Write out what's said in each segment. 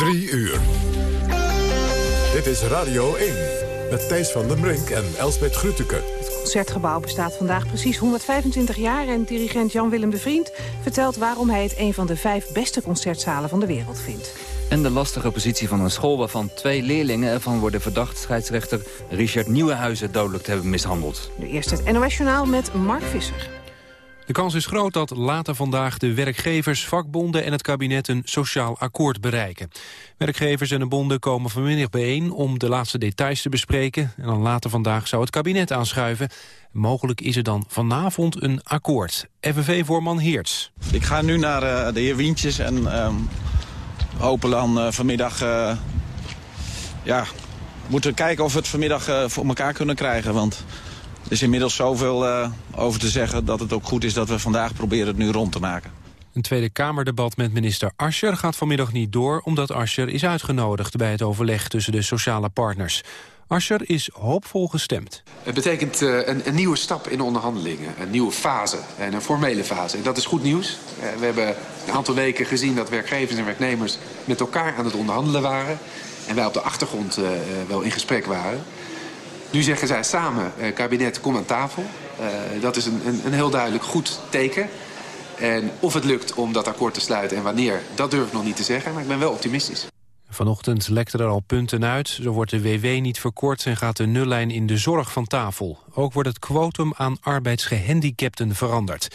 Drie uur. Dit is Radio 1 met Thijs van den Brink en Elsbeth Grütke. Het Concertgebouw bestaat vandaag precies 125 jaar... en dirigent Jan-Willem de Vriend vertelt waarom hij het... een van de vijf beste concertzalen van de wereld vindt. En de lastige positie van een school waarvan twee leerlingen ervan worden verdacht... scheidsrechter Richard Nieuwenhuizen dodelijk te hebben mishandeld. Nu eerst het NOS Journaal met Mark Visser. De kans is groot dat later vandaag de werkgevers, vakbonden en het kabinet een sociaal akkoord bereiken. Werkgevers en de bonden komen vanmiddag bijeen om de laatste details te bespreken. En dan later vandaag zou het kabinet aanschuiven. Mogelijk is er dan vanavond een akkoord. FNV-voorman Heerts. Ik ga nu naar uh, de heer Wientjes en uh, hopen dan uh, vanmiddag... Uh, ja, moeten kijken of we het vanmiddag voor elkaar kunnen krijgen. Want er is inmiddels zoveel uh, over te zeggen dat het ook goed is dat we vandaag proberen het nu rond te maken. Een Tweede Kamerdebat met minister Ascher gaat vanmiddag niet door... omdat Ascher is uitgenodigd bij het overleg tussen de sociale partners. Ascher is hoopvol gestemd. Het betekent uh, een, een, nieuwe stap in de onderhandelingen. Een nieuwe fase en een formele fase. En dat is goed nieuws. Uh, we hebben een aantal weken gezien dat werkgevers en werknemers... met elkaar aan het onderhandelen waren. En wij op de achtergrond uh, wel in gesprek waren. Nu zeggen zij samen, eh, kabinet, kom aan tafel. Uh, dat is een, een, een, heel duidelijk goed teken. En of het lukt om dat akkoord te sluiten en wanneer, dat durf ik nog niet te zeggen. Maar ik ben wel optimistisch. Vanochtend lekte er al punten uit. Zo wordt de WW niet verkort en gaat de nullijn in de zorg van tafel. Ook wordt het quotum aan arbeidsgehandicapten veranderd.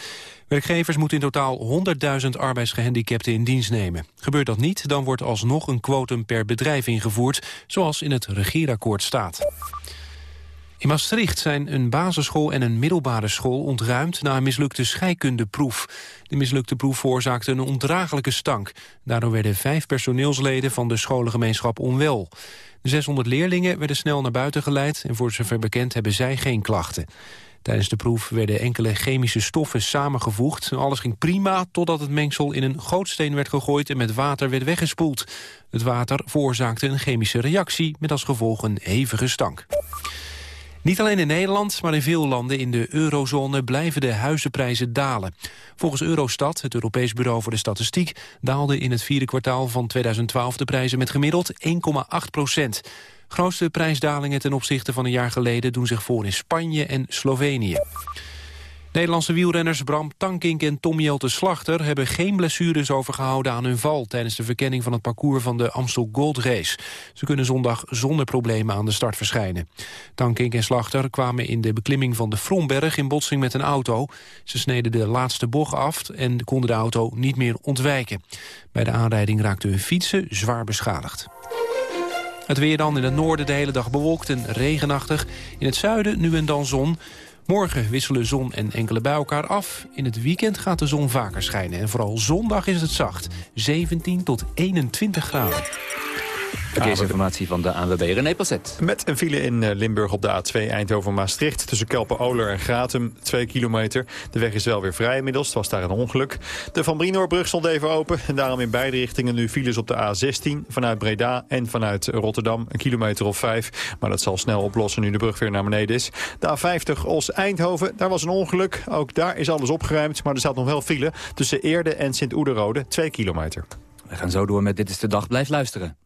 Werkgevers moeten in totaal 100.000 arbeidsgehandicapten in dienst nemen. Gebeurt dat niet, dan wordt alsnog een quotum per bedrijf ingevoerd... zoals in het regeerakkoord staat. In Maastricht zijn een basisschool en een middelbare school ontruimd na een mislukte scheikundeproef. De mislukte proef veroorzaakte een ondraaglijke stank. Daardoor werden vijf personeelsleden van de scholengemeenschap onwel. De 600 leerlingen werden snel naar buiten geleid en voor zover bekend hebben zij geen klachten. Tijdens de proef werden enkele chemische stoffen samengevoegd. Alles ging prima totdat het mengsel in een gootsteen werd gegooid en met water werd weggespoeld. Het water veroorzaakte een chemische reactie met als gevolg een hevige stank. Niet alleen in Nederland, maar in veel landen in de eurozone blijven de huizenprijzen dalen. Volgens Eurostat, het Europees Bureau voor de Statistiek, daalden in het vierde kwartaal van 2012 de prijzen met gemiddeld 1,8 procent. Grootste prijsdalingen ten opzichte van een jaar geleden doen zich voor in Spanje en Slovenië. Nederlandse wielrenners Bram Tankink en Tom Jelte Slachter... hebben geen blessures overgehouden aan hun val... tijdens de verkenning van het parcours van de Amstel Gold Race. Ze kunnen zondag zonder problemen aan de start verschijnen. Tankink en Slachter kwamen in de beklimming van de Fromberg... in botsing met een auto. Ze sneden de laatste bocht af en konden de auto niet meer ontwijken. Bij de aanrijding raakten hun fietsen zwaar beschadigd. Het weer dan in het noorden de hele dag bewolkt en regenachtig. In het zuiden nu en dan zon... Morgen wisselen zon en enkele bij elkaar af. In het weekend gaat de zon vaker schijnen. En vooral zondag is het zacht. 17 tot 21 graden. Verkeersinformatie van de ANWB René Passet. Met een file in eh, Limburg op de A2 Eindhoven-Maastricht... tussen Kelpen-Oler en Gratum, 2 kilometer. De weg is wel weer vrij inmiddels, het was daar een ongeluk. De Van Brinoorbrug stond even open... en daarom in beide richtingen nu files op de A16... vanuit Breda en vanuit Rotterdam, een kilometer of 5. Maar dat zal snel oplossen nu de brug weer naar beneden is. De A50 Os-Eindhoven, daar was een ongeluk. Ook daar is alles opgeruimd, maar er staat nog wel file... tussen Eerde en Sint-Oederode, 2 kilometer. We gaan zo door met Dit is de Dag. Blijf luisteren.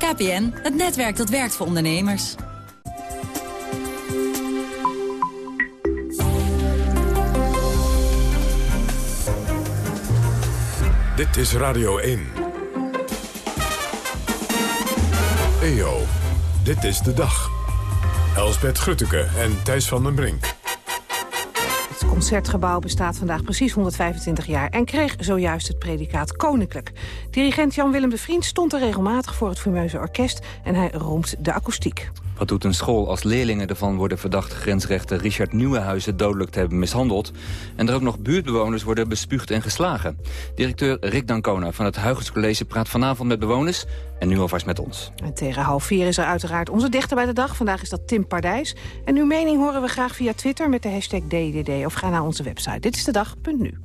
KPN, het netwerk dat werkt voor ondernemers. Dit is Radio 1. EO, dit is de dag. Elsbeth Grutteke en Thijs van den Brink. Het Concertgebouw bestaat vandaag precies 125 jaar... en kreeg zojuist het predicaat Koninklijk. Dirigent Jan-Willem de Vriend stond er regelmatig voor het fameuze orkest... en hij roemt de akoestiek. Wat doet een school als leerlingen ervan worden verdacht... grensrechter Richard Nieuwenhuizen dodelijk te hebben mishandeld... en er ook nog buurtbewoners worden bespuugd en geslagen. Directeur Rick Dancona van het Huygens College praat vanavond met bewoners... en nu alvast met ons. En tegen half vier is er uiteraard onze dichter bij de dag. Vandaag is dat Tim Pardijs. En uw mening horen we graag via Twitter met de hashtag DDD... of ga naar onze website. Dit is de dag.nu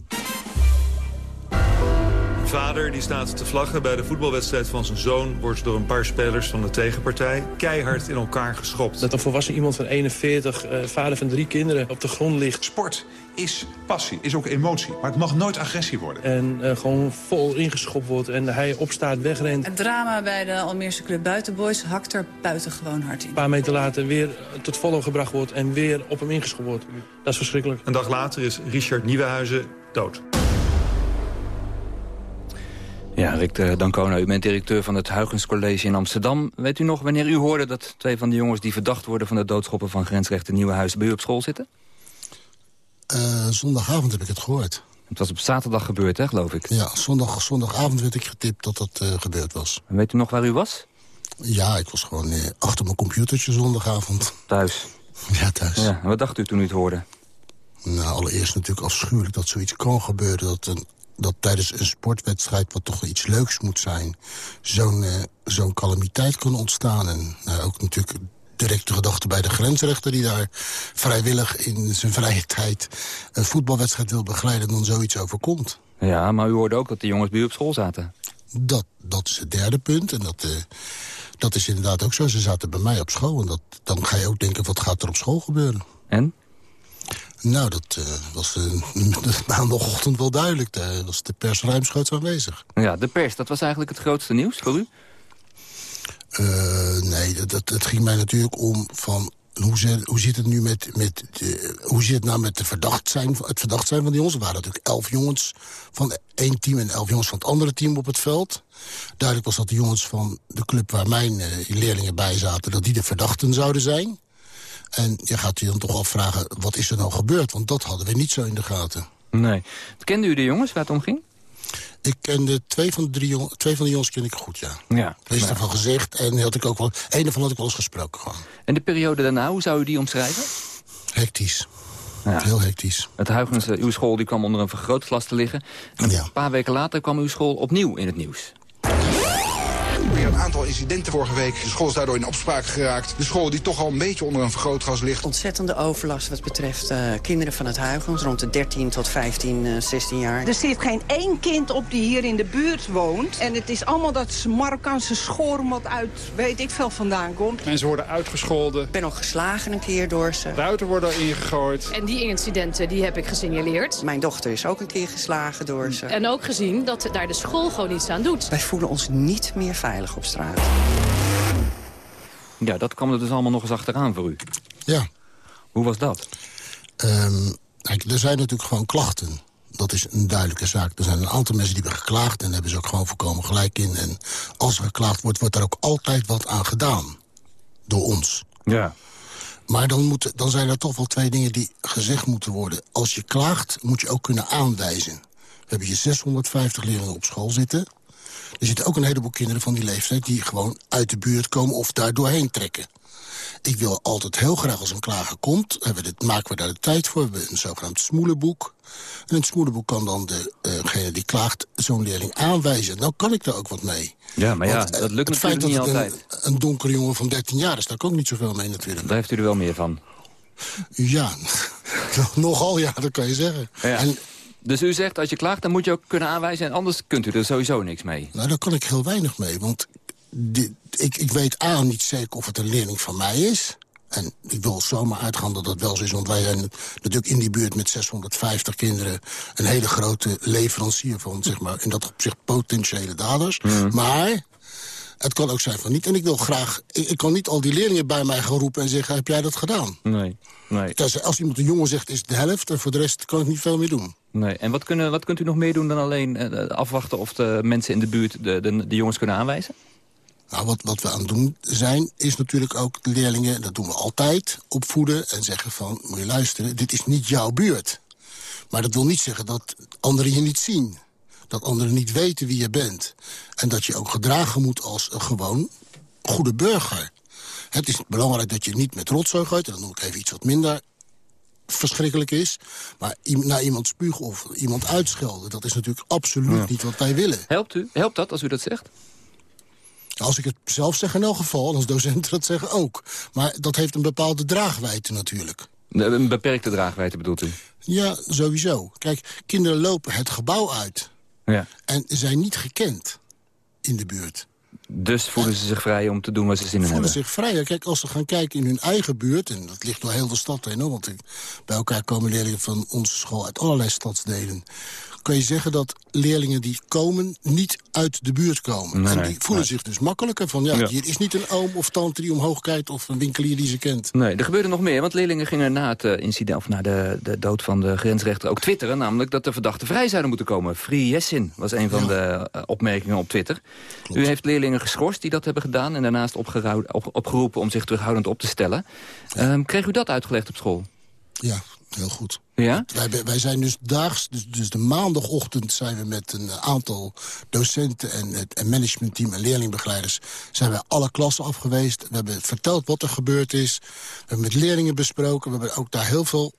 vader die staat te vlaggen bij de voetbalwedstrijd van zijn zoon... wordt door een paar spelers van de tegenpartij keihard in elkaar geschopt. Dat een volwassen iemand van 41, uh, vader van drie kinderen, op de grond ligt. Sport is passie, is ook emotie. Maar het mag nooit agressie worden. En uh, gewoon vol ingeschopt wordt en hij opstaat, wegrent. Het drama bij de Almeerse club Buitenboys hakt er buitengewoon hard in. Een paar meter later weer tot follow gebracht wordt en weer op hem ingeschopt wordt. Dat is verschrikkelijk. Een dag later is Richard Nieuwenhuizen dood. Ja, Rick Dancona, u bent directeur van het Huygens College in Amsterdam. Weet u nog wanneer u hoorde dat twee van de jongens... die verdacht worden van het doodschoppen van grensrechten Nieuwenhuis... bij u op school zitten? Uh, zondagavond heb ik het gehoord. Het was op zaterdag gebeurd, hè, geloof ik? Ja, zondag, zondagavond werd ik getipt dat dat uh, gebeurd was. En weet u nog waar u was? Ja, ik was gewoon uh, achter mijn computertje zondagavond. Thuis? Ja, thuis. Ja, en wat dacht u toen u het hoorde? Nou, allereerst natuurlijk afschuwelijk dat zoiets kan gebeuren. Dat een dat tijdens een sportwedstrijd, wat toch iets leuks moet zijn... zo'n uh, zo'n calamiteit kan ontstaan. En nou, ook natuurlijk direct de gedachte bij de grensrechter... die daar vrijwillig in zijn vrije tijd een voetbalwedstrijd wil begeleiden... dan zoiets overkomt. Ja, maar u hoorde ook dat de jongens bij u op school zaten. Dat, dat is het derde punt. En dat, uh, dat is inderdaad ook zo. Ze zaten bij mij op school. En dat, dan ga je ook denken, wat gaat er op school gebeuren? En? Nou, dat uh, was uh, maandagochtend wel duidelijk. Daar was de pers ruimschoots aanwezig. Ja, de pers, dat was eigenlijk het grootste nieuws voor u? Uh, nee, dat, dat, ging mij natuurlijk om van... Hoe, zit, hoe zit het nu met, met de, hoe zit het nou met de verdacht zijn, het verdacht zijn van die jongens? Er waren natuurlijk elf jongens van één team en elf jongens van het andere team op het veld. Duidelijk was dat de jongens van de club waar mijn leerlingen bij zaten... dat die de verdachten zouden zijn. En je gaat je dan toch afvragen, wat is er nou gebeurd? Want dat hadden we niet zo in de gaten. Nee. Kende u de jongens waar het om ging? Ik kende twee van de, drie jongen, twee van de jongens ken ik goed, ja. Ja. Er is ervan gezegd en had ik ook wel, een ervan had ik wel eens gesproken gewoon. En de periode daarna, hoe zou u die omschrijven? Hectisch. Ja. Heel hectisch. Het Huygens, uw school die kwam onder een vergrootglas te liggen. En ja. een paar weken later kwam uw school opnieuw in het nieuws. Weer een aantal incidenten vorige week. De school is daardoor in opspraak geraakt. De school die toch al een beetje onder een vergrootglas ligt. Ontzettende overlast wat betreft uh, kinderen van het Huygens. Rond de 13 tot 15, uh, 16 jaar. Er zit geen één kind op die hier in de buurt woont. En het is allemaal dat Marokkaanse wat uit weet ik veel vandaan komt. Mensen worden uitgescholden. Ik ben nog geslagen een keer door ze. Ruiten worden ingegooid. En die incidenten die heb ik gesignaleerd. Mijn dochter is ook een keer geslagen door ze. En ook gezien dat daar de school gewoon iets aan doet. Wij voelen ons niet meer veilig op straat. Ja, dat kwam er dus allemaal nog eens achteraan voor u. Ja. Hoe was dat? Um, kijk, er zijn natuurlijk gewoon klachten. Dat is een duidelijke zaak. Er zijn een aantal mensen die hebben geklaagd... en daar hebben ze ook gewoon voorkomen gelijk in. En als er geklaagd wordt, wordt er ook altijd wat aan gedaan. Door ons. Ja. Maar dan, moet, dan zijn er toch wel twee dingen die gezegd moeten worden. Als je klaagt, moet je ook kunnen aanwijzen. We hebben hier 650 leerlingen op school zitten. Er zitten ook een heleboel kinderen van die leeftijd... die gewoon uit de buurt komen of daar doorheen trekken. Ik wil altijd heel graag als een klager komt, hebben dit, maken we daar de tijd voor. We hebben een zogenaamd smoelenboek. En in het smoelenboek kan dan degene die klaagt zo'n leerling aanwijzen. Nou kan ik daar ook wat mee. Ja, maar ja, Want, eh, dat lukt het feit natuurlijk dat niet het altijd. Een, een donkere jongen van 13 jaar is, daar kan ik niet zoveel mee natuurlijk. Daar heeft u er wel meer van. Ja, nogal ja, dat kan je zeggen. Ja. En, Dus u zegt, als je klaagt, dan moet je ook kunnen aanwijzen... en anders kunt u er sowieso niks mee. nou, daar kan ik heel weinig mee, want dit, ik, ik weet A niet zeker of het een leerling van mij is... En ik wil zomaar uitgaan dat dat wel zo is. Want wij zijn natuurlijk in die buurt met 650 kinderen... een hele grote leverancier van, zeg maar, in dat opzicht potentiële daders. Maar het kan ook zijn van niet. En ik wil graag... Ik, ik kan niet al die leerlingen bij mij gaan roepen en zeggen... heb jij dat gedaan? Nee, nee. Dus als iemand een jongen zegt, is het de helft. En voor de rest kan ik niet veel meer doen. Nee. En wat, kunnen, wat kunt u nog meer doen dan alleen eh, afwachten... of de mensen in de buurt de, de, de jongens kunnen aanwijzen? Nou, wat, wat we aan het doen zijn, is natuurlijk ook leerlingen... dat doen we altijd, opvoeden en zeggen van... moet je luisteren, dit is niet jouw buurt. Maar dat wil niet zeggen dat anderen je niet zien. Dat anderen niet weten wie je bent. En dat je ook gedragen moet als een gewoon goede burger. Het is belangrijk dat je niet met rotzooi gooit... en dan noem ik even iets wat minder verschrikkelijk is. Maar naar iemand spugen of iemand uitschelden... dat is natuurlijk absoluut Ja. niet wat wij willen. Helpt u? Helpt dat als u dat zegt? Als ik het zelf zeg in elk geval, en als docenten dat zeggen ook. Maar dat heeft een bepaalde draagwijdte natuurlijk. Een beperkte draagwijdte bedoelt u? Ja, sowieso. Kijk, kinderen lopen het gebouw uit Ja. en zijn niet gekend in de buurt. Dus voelen ze zich vrij om te doen wat ze zin in voelen hebben? zich vrijer. Kijk, als ze gaan kijken in hun eigen buurt... en dat ligt door heel de stad heen, hoor, want bij elkaar komen leerlingen van onze school... uit allerlei stadsdelen. Kan je zeggen dat leerlingen die komen niet uit de buurt komen. Nee, en die voelen nee. zich dus makkelijker van... Ja, Ja. hier is niet een oom of tante die omhoog kijkt... of een winkelier die ze kent. Nee, er gebeurde nog meer, want leerlingen gingen na het eh, incident... of na de, de dood van de grensrechter ook twitteren... namelijk dat de verdachten vrij zouden moeten komen. Free Jessin was een van de eh, opmerkingen op Twitter. U heeft leerlingen geschorst die dat hebben gedaan... en daarnaast op- opgeroepen om zich terughoudend op te stellen. Ehm, kreeg u dat uitgelegd op school? Ja, heel goed. Ja? Wij, wij zijn dus daags, dus, dus de maandagochtend zijn we met een eh, aantal docenten en het en managementteam en leerlingbegeleiders zijn we alle klassen afgeweest. We hebben verteld wat er gebeurd is. We hebben met leerlingen besproken. We hebben ook daar heel veel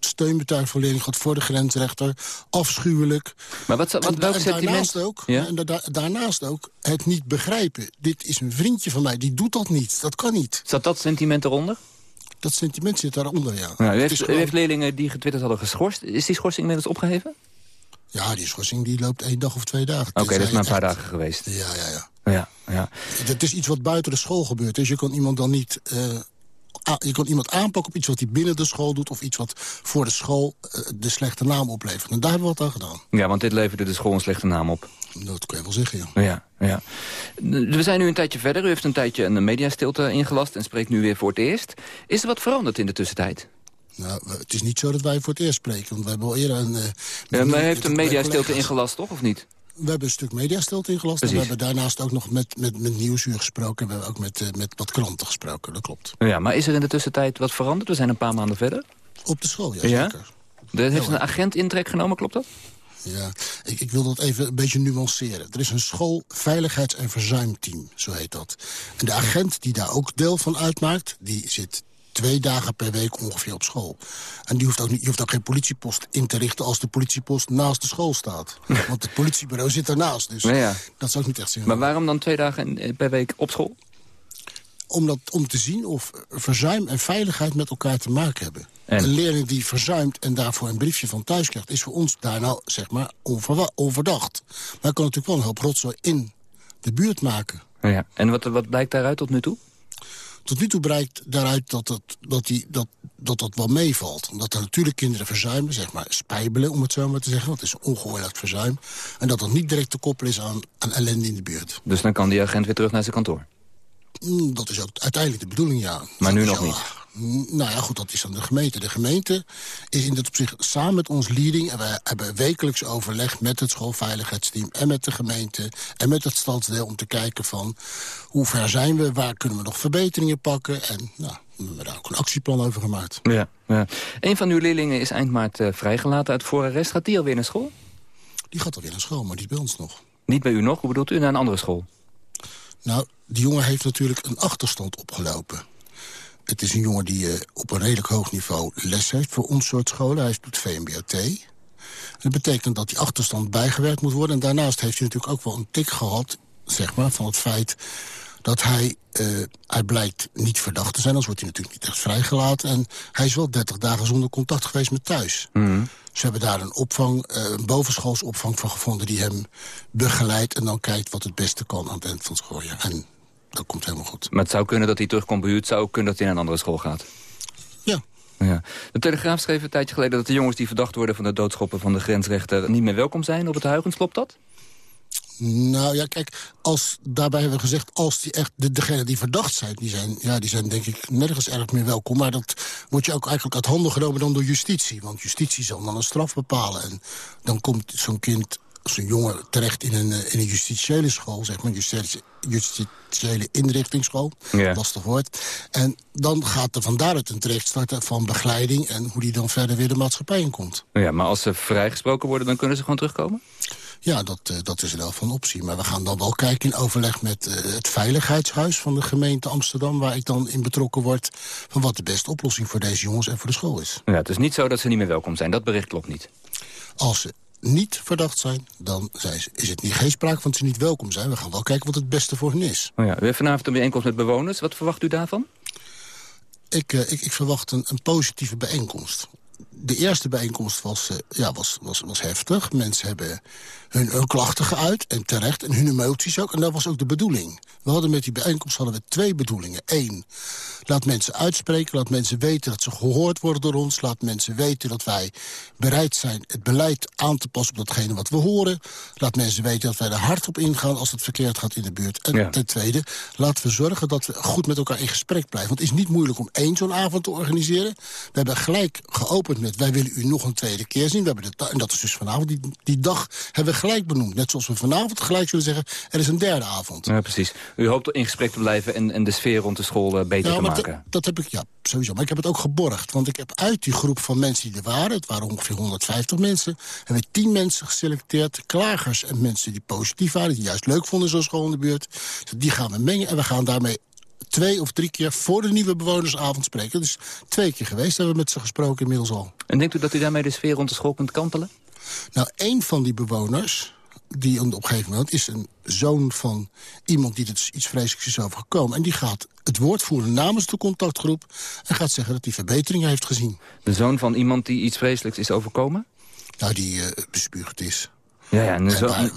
steunbetuiging van leerlingen gehad voor de grensrechter. Afschuwelijk. Maar wat, wat, En welk en sentiment... daarnaast ook, Ja? en da- daarnaast ook het niet begrijpen. Dit is een vriendje van mij, die doet dat niet. Dat kan niet. Zat dat sentiment eronder? Dat sentiment zit daaronder, ja. Nou, u, heeft, u leerlingen die getwitterd hadden geschorst. Is die schorsing inmiddels opgeheven? Ja, die schorsing die loopt één dag of twee dagen. Oké, dat is maar een paar echt- dagen geweest. Ja, ja, ja. Ja, ja. Het is iets wat buiten de school gebeurt. Dus je kan iemand dan niet... eh, je kan iemand aanpakken op iets wat hij binnen de school doet... of iets wat voor de school eh, de slechte naam oplevert. En daar hebben we wat aan gedaan. ja, want dit leverde de school een slechte naam op. Dat kun je wel zeggen, ja. Ja, ja. We zijn nu een tijdje verder. U heeft een tijdje een mediastilte ingelast en spreekt nu weer voor het eerst. Is er wat veranderd in de tussentijd? Nou, het is niet zo dat wij voor het eerst spreken. Want we hebben al eerder een... eh, Ja, maar heeft een mediastilte collega's- ingelast, toch? Of niet? We hebben een stuk mediastilte ingelast. En we Precies. hebben daarnaast ook nog met, met, met Nieuwsuur gesproken. En we hebben ook met, eh, met wat kranten gesproken, dat klopt. Ja, maar is er in de tussentijd wat veranderd? We zijn een paar maanden verder. Op de school, ja, Ja? zeker. Er heeft een agent intrek genomen, klopt dat? Ja, ik, ik wil dat even een beetje nuanceren. Er is een schoolveiligheids- en verzuimteam, zo heet dat. En de agent die daar ook deel van uitmaakt... die zit twee dagen per week ongeveer op school. En die hoeft ook niet, je hoeft ook geen politiepost in te richten... als de politiepost naast de school staat. Want het politiebureau zit daarnaast, dus Ja, dat zou ik niet echt zien. Maar waarom dan twee dagen in- per week op school? Om, dat, om te zien of verzuim en veiligheid met elkaar te maken hebben. En? Een leerling die verzuimt en daarvoor een briefje van thuis krijgt... is voor ons daar nou, zeg maar, onverdacht. Maar hij kan natuurlijk wel een hoop rotzooi in de buurt maken. Ja. En wat, wat blijkt daaruit tot nu toe? Tot nu toe blijkt daaruit dat dat, dat, die, dat, dat, dat wel meevalt. Omdat er natuurlijk kinderen verzuimen, zeg maar spijbelen om het zo maar te zeggen. Want het is ongeoorloofd verzuim. En dat dat niet direct te koppelen is aan, aan ellende in de buurt. Dus dan kan die agent weer terug naar zijn kantoor. Mm, dat is ook uiteindelijk de bedoeling, ja. Maar nu nog niet. Nou ja, goed, dat is aan de gemeente. De gemeente is in dit opzicht samen met ons leading... en we hebben wekelijks overleg met het schoolveiligheidsteam... en met de gemeente en met het stadsdeel om te kijken van... hoe ver zijn we, waar kunnen we nog verbeteringen pakken... en nou, we hebben daar ook een actieplan over gemaakt. Ja, ja. Een van uw leerlingen is eind maart uh, vrijgelaten uit voorarrest. Gaat die alweer naar school? Die gaat alweer naar school, maar die is bij ons nog. Niet bij u nog? Hoe bedoelt u? Naar een andere school? Nou, die jongen heeft natuurlijk een achterstand opgelopen. Het is een jongen die uh, op een redelijk hoog niveau les heeft voor ons soort scholen. Hij doet VMBOT. Dat betekent dat die achterstand bijgewerkt moet worden. En daarnaast heeft hij natuurlijk ook wel een tik gehad, zeg maar, van het feit dat hij, uh, hij blijkt niet verdacht te zijn. Anders wordt hij natuurlijk niet echt vrijgelaten. En hij is wel 30 dagen zonder contact geweest met thuis. Mm. Ze hebben daar een opvang, uh, een bovenschoolsopvang van gevonden... die hem begeleidt en dan kijkt wat het beste kan aan het eind van het schooljaar. En dat komt helemaal goed. Maar het zou kunnen dat hij terugkomt bij u. Het zou ook kunnen dat hij naar een andere school gaat. Ja. ja. De Telegraaf schreef een tijdje geleden dat de jongens die verdacht worden... van de doodschoppen van de grensrechter niet meer welkom zijn op het Huygens. Klopt dat? Nou ja, kijk, als, daarbij hebben we gezegd... als die echt de, degenen die verdacht zijn die, zijn, ja, die zijn denk ik nergens erg meer welkom. Maar dat wordt je ook eigenlijk uit handen genomen dan door justitie. Want justitie zal dan een straf bepalen. En dan komt zo'n kind, zo'n jongen terecht in een, in een justitiële school... zeg maar, justitie, justitiële inrichtingsschool, ja. lastig woord. En dan gaat er van daaruit een terecht starten van begeleiding... en hoe die dan verder weer de maatschappij in komt. Ja, maar als ze vrijgesproken worden, dan kunnen ze gewoon terugkomen? Ja, dat, uh, dat is wel van optie. Maar we gaan dan wel kijken in overleg met uh, het Veiligheidshuis van de gemeente Amsterdam... waar ik dan in betrokken word van wat de beste oplossing voor deze jongens en voor de school is. Ja, het is niet zo dat ze niet meer welkom zijn. Dat bericht klopt niet. Als ze niet verdacht zijn, dan zijn ze, is het niet geen sprake van dat ze niet welkom zijn. We gaan wel kijken wat het beste voor hen is. Oh ja, we hebben vanavond een bijeenkomst met bewoners. Wat verwacht u daarvan? Ik, uh, ik, ik verwacht een, een positieve bijeenkomst de eerste bijeenkomst was, uh, ja, was, was, was heftig. Mensen hebben hun, hun klachten geuit, en terecht, en hun emoties ook. En dat was ook de bedoeling. We hadden met die bijeenkomst hadden we twee bedoelingen. Eén, laat mensen uitspreken, laat mensen weten dat ze gehoord worden door ons. Laat mensen weten dat wij bereid zijn het beleid aan te passen op datgene wat we horen. Laat mensen weten dat wij er hard op ingaan als het verkeerd gaat in de buurt. En ja. ten tweede, laten we zorgen dat we goed met elkaar in gesprek blijven. Want het is niet moeilijk om één zo'n avond te organiseren. We hebben gelijk geopend met wij willen u nog een tweede keer zien. We hebben de, en dat is dus vanavond. Die, die dag hebben we gelijk benoemd. Net zoals we vanavond gelijk zullen zeggen, er is een derde avond. Ja, precies. U hoopt in gesprek te blijven en, en de sfeer rond de school uh, beter ja, te maken. Dat heb ik, ja, sowieso. Maar ik heb het ook geborgd. Want ik heb uit die groep van mensen die er waren... het waren ongeveer 150 mensen... hebben we 10 mensen geselecteerd. Klagers en mensen die positief waren... die juist leuk vonden zo'n school in de buurt. Dus die gaan we mengen en we gaan daarmee twee of drie keer voor de nieuwe bewonersavond spreken. Dus twee keer geweest hebben we met ze gesproken inmiddels al. En denkt u dat u daarmee de sfeer rond de school kunt kantelen? Nou, één van die bewoners, die op een gegeven moment is een zoon van iemand die iets vreselijks is overgekomen. En die gaat het woord voeren namens de contactgroep en gaat zeggen dat hij verbeteringen heeft gezien. De zoon van iemand die iets vreselijks is overkomen? Nou, die uh, bespuugd is. Ja, ja, en de, zo en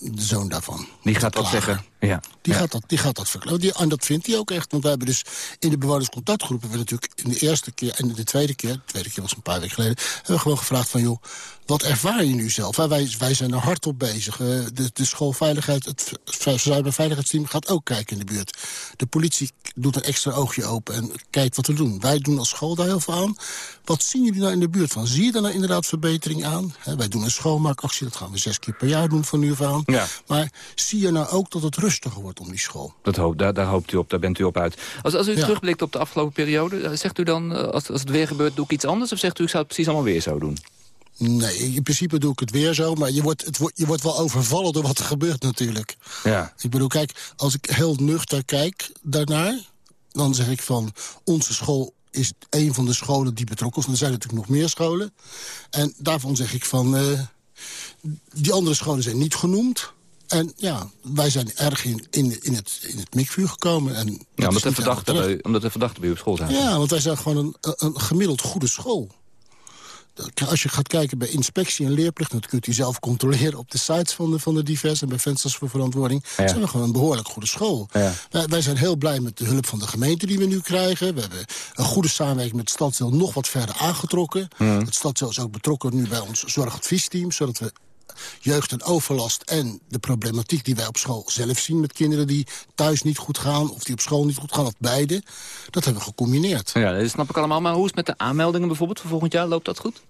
de zoon daarvan. Die gaat dat zeggen. Ja. Die, ja. gaat dat, die gaat dat verklaren. En dat vindt hij ook echt. Want wij hebben dus in de bewonerscontactgroep... hebben we natuurlijk in de eerste keer en de tweede keer... de tweede keer was een paar weken geleden... hebben we gewoon gevraagd van... joh, wat ervaar je nu zelf? Wij, wij zijn er hard op bezig. De, de schoolveiligheid, het cyberveiligheidsteam gaat ook kijken in de buurt. De politie doet een extra oogje open en kijkt wat we doen. Wij doen als school daar heel veel aan. Wat zien jullie nou in de buurt van? Zie je daar nou inderdaad verbetering aan? Wij doen een schoonmaakactie, dat gaan we zes keer per jaar doen van nu af aan. Ja. Maar zie je nou ook dat het rustiger wordt om die school? Dat hoop, daar, daar hoopt u op, daar bent u op uit. Als, als u Ja. terugblikt op de afgelopen periode, zegt u dan, eh, als, als het weer gebeurt, doe ik iets anders? Of zegt u, ik zou het precies allemaal weer zo doen? Nee, in principe doe ik het weer zo. Maar je wordt, het wordt, je wordt wel overvallen door wat er gebeurt natuurlijk. Ja. Ik bedoel, kijk, als ik heel nuchter kijk daarnaar... dan zeg ik van, onze school is een van de scholen die betrokken is. Er zijn natuurlijk nog meer scholen. En daarvan zeg ik van, eh, die andere scholen zijn niet genoemd. En ja, wij zijn erg in, in, in, het, in het mikvuur gekomen. En Ja, omdat de, verdachten bij, omdat de verdachten bij u op school zijn. ja, want wij zijn gewoon een, een gemiddeld goede school. Als je gaat kijken bij inspectie en leerplicht... dat kunt u zelf controleren op de sites van de, van de divers... en bij Vensters voor Verantwoording... Ja. zijn we gewoon een behoorlijk goede school. Ja. Wij, wij zijn heel blij met de hulp van de gemeente die we nu krijgen. We hebben een goede samenwerking met het stadsdeel nog wat verder aangetrokken. Het stadsdeel is ook betrokken nu bij ons zorgadviesteam... zodat we jeugd en overlast... en de problematiek die wij op school zelf zien met kinderen... die thuis niet goed gaan of die op school niet goed gaan, of beide. Dat hebben we gecombineerd. Ja, dat snap ik allemaal. Maar hoe is het met de aanmeldingen bijvoorbeeld voor volgend jaar? Loopt dat goed?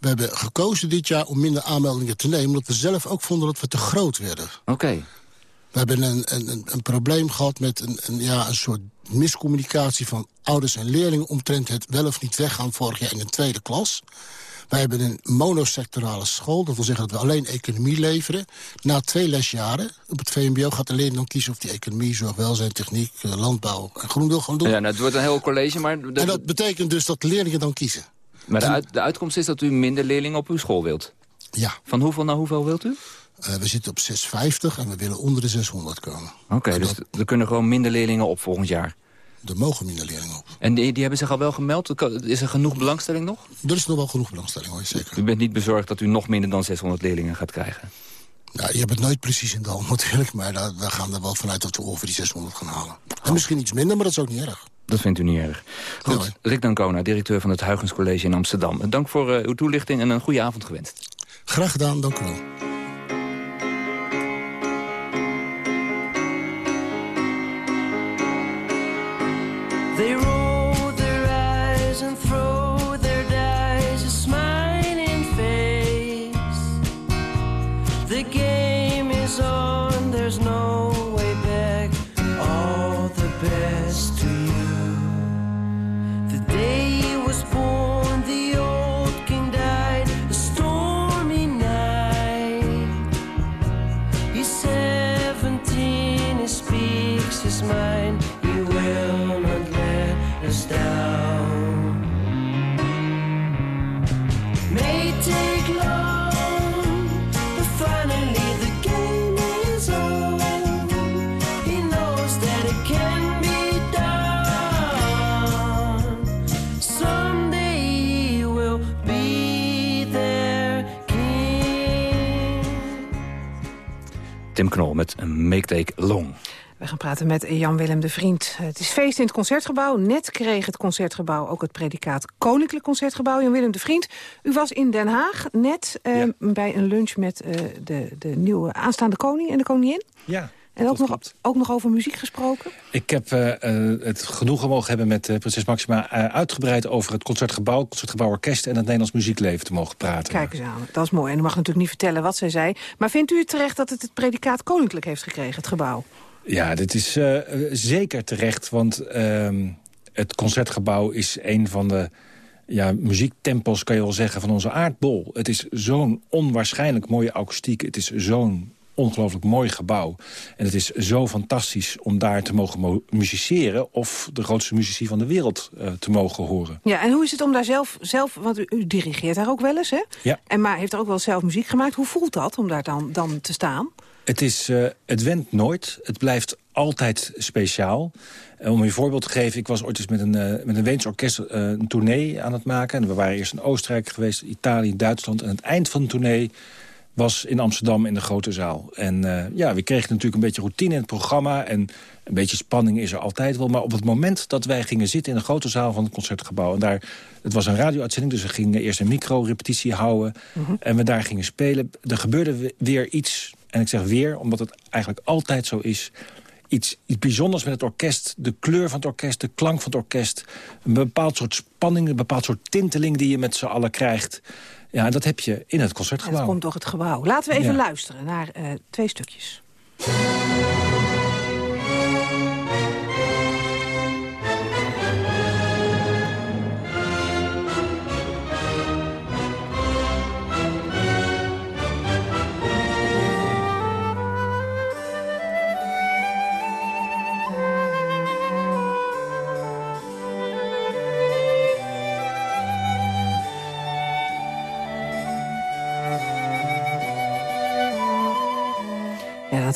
We hebben gekozen dit jaar om minder aanmeldingen te nemen... omdat we zelf ook vonden dat we te groot werden. Oké. We hebben een, een, een probleem gehad met een, een, ja, een soort miscommunicatie van ouders en leerlingen... omtrent het wel of niet weggaan vorig jaar in de tweede klas. Wij hebben een monosectorale school. Dat wil zeggen dat we alleen economie leveren. Na twee lesjaren op het VMBO gaat de leerling dan kiezen... of die economie, zorg, welzijn, techniek, eh, landbouw en groen wil gaan doen. Ja, nou, het wordt een heel college, maar... de- En dat betekent dus dat de leerlingen dan kiezen. Maar de, uit- de uitkomst is dat u minder leerlingen op uw school wilt? Ja. Van hoeveel naar hoeveel wilt u? Eh, we zitten op 650 en we willen onder de 600 komen. Oké, dus er kunnen gewoon minder leerlingen op volgend jaar? Er mogen minder leerlingen op. En die, die hebben zich al wel gemeld? Is er genoeg belangstelling nog? Er is nog wel genoeg belangstelling, hoor, zeker. U bent niet bezorgd dat u nog minder dan 600 leerlingen gaat krijgen? Nou, je hebt het nooit precies in de hand natuurlijk... maar daar, we gaan er wel vanuit dat we ongeveer die 600 gaan halen. En misschien iets minder, maar dat is ook niet erg. Dat vindt u niet erg. Goed, Rick Dancona, directeur van het Huygens College in Amsterdam. Dank voor eh, uw toelichting en een goede avond gewenst. Graag gedaan, dank u wel. Praten met Jan-Willem de Vriend. Het is feest in het Concertgebouw. Net kreeg het Concertgebouw ook het predicaat Koninklijk Concertgebouw. Jan-Willem de Vriend, u was in Den Haag net eh, bij een lunch met eh, de, de nieuwe aanstaande koning en de koningin. Ja. En ook nog, ook nog over muziek gesproken? Ik heb eh, het genoegen mogen hebben met prinses Maxima... uitgebreid over het Concertgebouw, het Concertgebouw Orkest... en het Nederlands muziekleven te mogen praten. Kijk eens aan, dat is mooi. En u mag natuurlijk niet vertellen wat zij zei. Maar vindt u het terecht dat het het predicaat Koninklijk heeft gekregen, het gebouw? Ja, dit is eh, zeker terecht, want ehm, het Concertgebouw is een van de ja, muziektempels, kan je wel zeggen, van onze aardbol. Het is zo'n onwaarschijnlijk mooie akoestiek. Het is zo'n ongelooflijk mooi gebouw. En het is zo fantastisch om daar te mogen mo- musiceren... of de grootste muzici van de wereld eh, te mogen horen. Ja, en hoe is het om daar zelf, zelf want u, u dirigeert daar ook wel eens, hè? Ja. En maar heeft er ook wel zelf muziek gemaakt. Hoe voelt dat om daar dan, dan te staan? Het, is, eh, het went nooit. Het blijft altijd speciaal. Eh, om je een voorbeeld te geven, ik was ooit eens met een, eh, met een Weens orkest een tournee aan het maken. En we waren eerst in Oostenrijk geweest, Italië, Duitsland. En het eind van de tournee was in Amsterdam in de grote zaal. En ja, we kregen natuurlijk een beetje routine in het programma. En een beetje spanning is er altijd wel. Maar op het moment dat wij gingen zitten in de grote zaal van het Concertgebouw... en daar, het was een radio-uitzending, dus we gingen eerst een micro-repetitie houden... en we daar gingen spelen. Er gebeurde we- weer iets, en ik zeg weer, omdat het eigenlijk altijd zo is... Iets, iets bijzonders met het orkest, de kleur van het orkest, de klank van het orkest... een bepaald soort spanning, een bepaald soort tinteling die je met z'n allen krijgt. Ja, dat heb je in het Concertgebouw. dat komt door het gebouw. Laten we even Ja. luisteren naar eh, twee stukjes.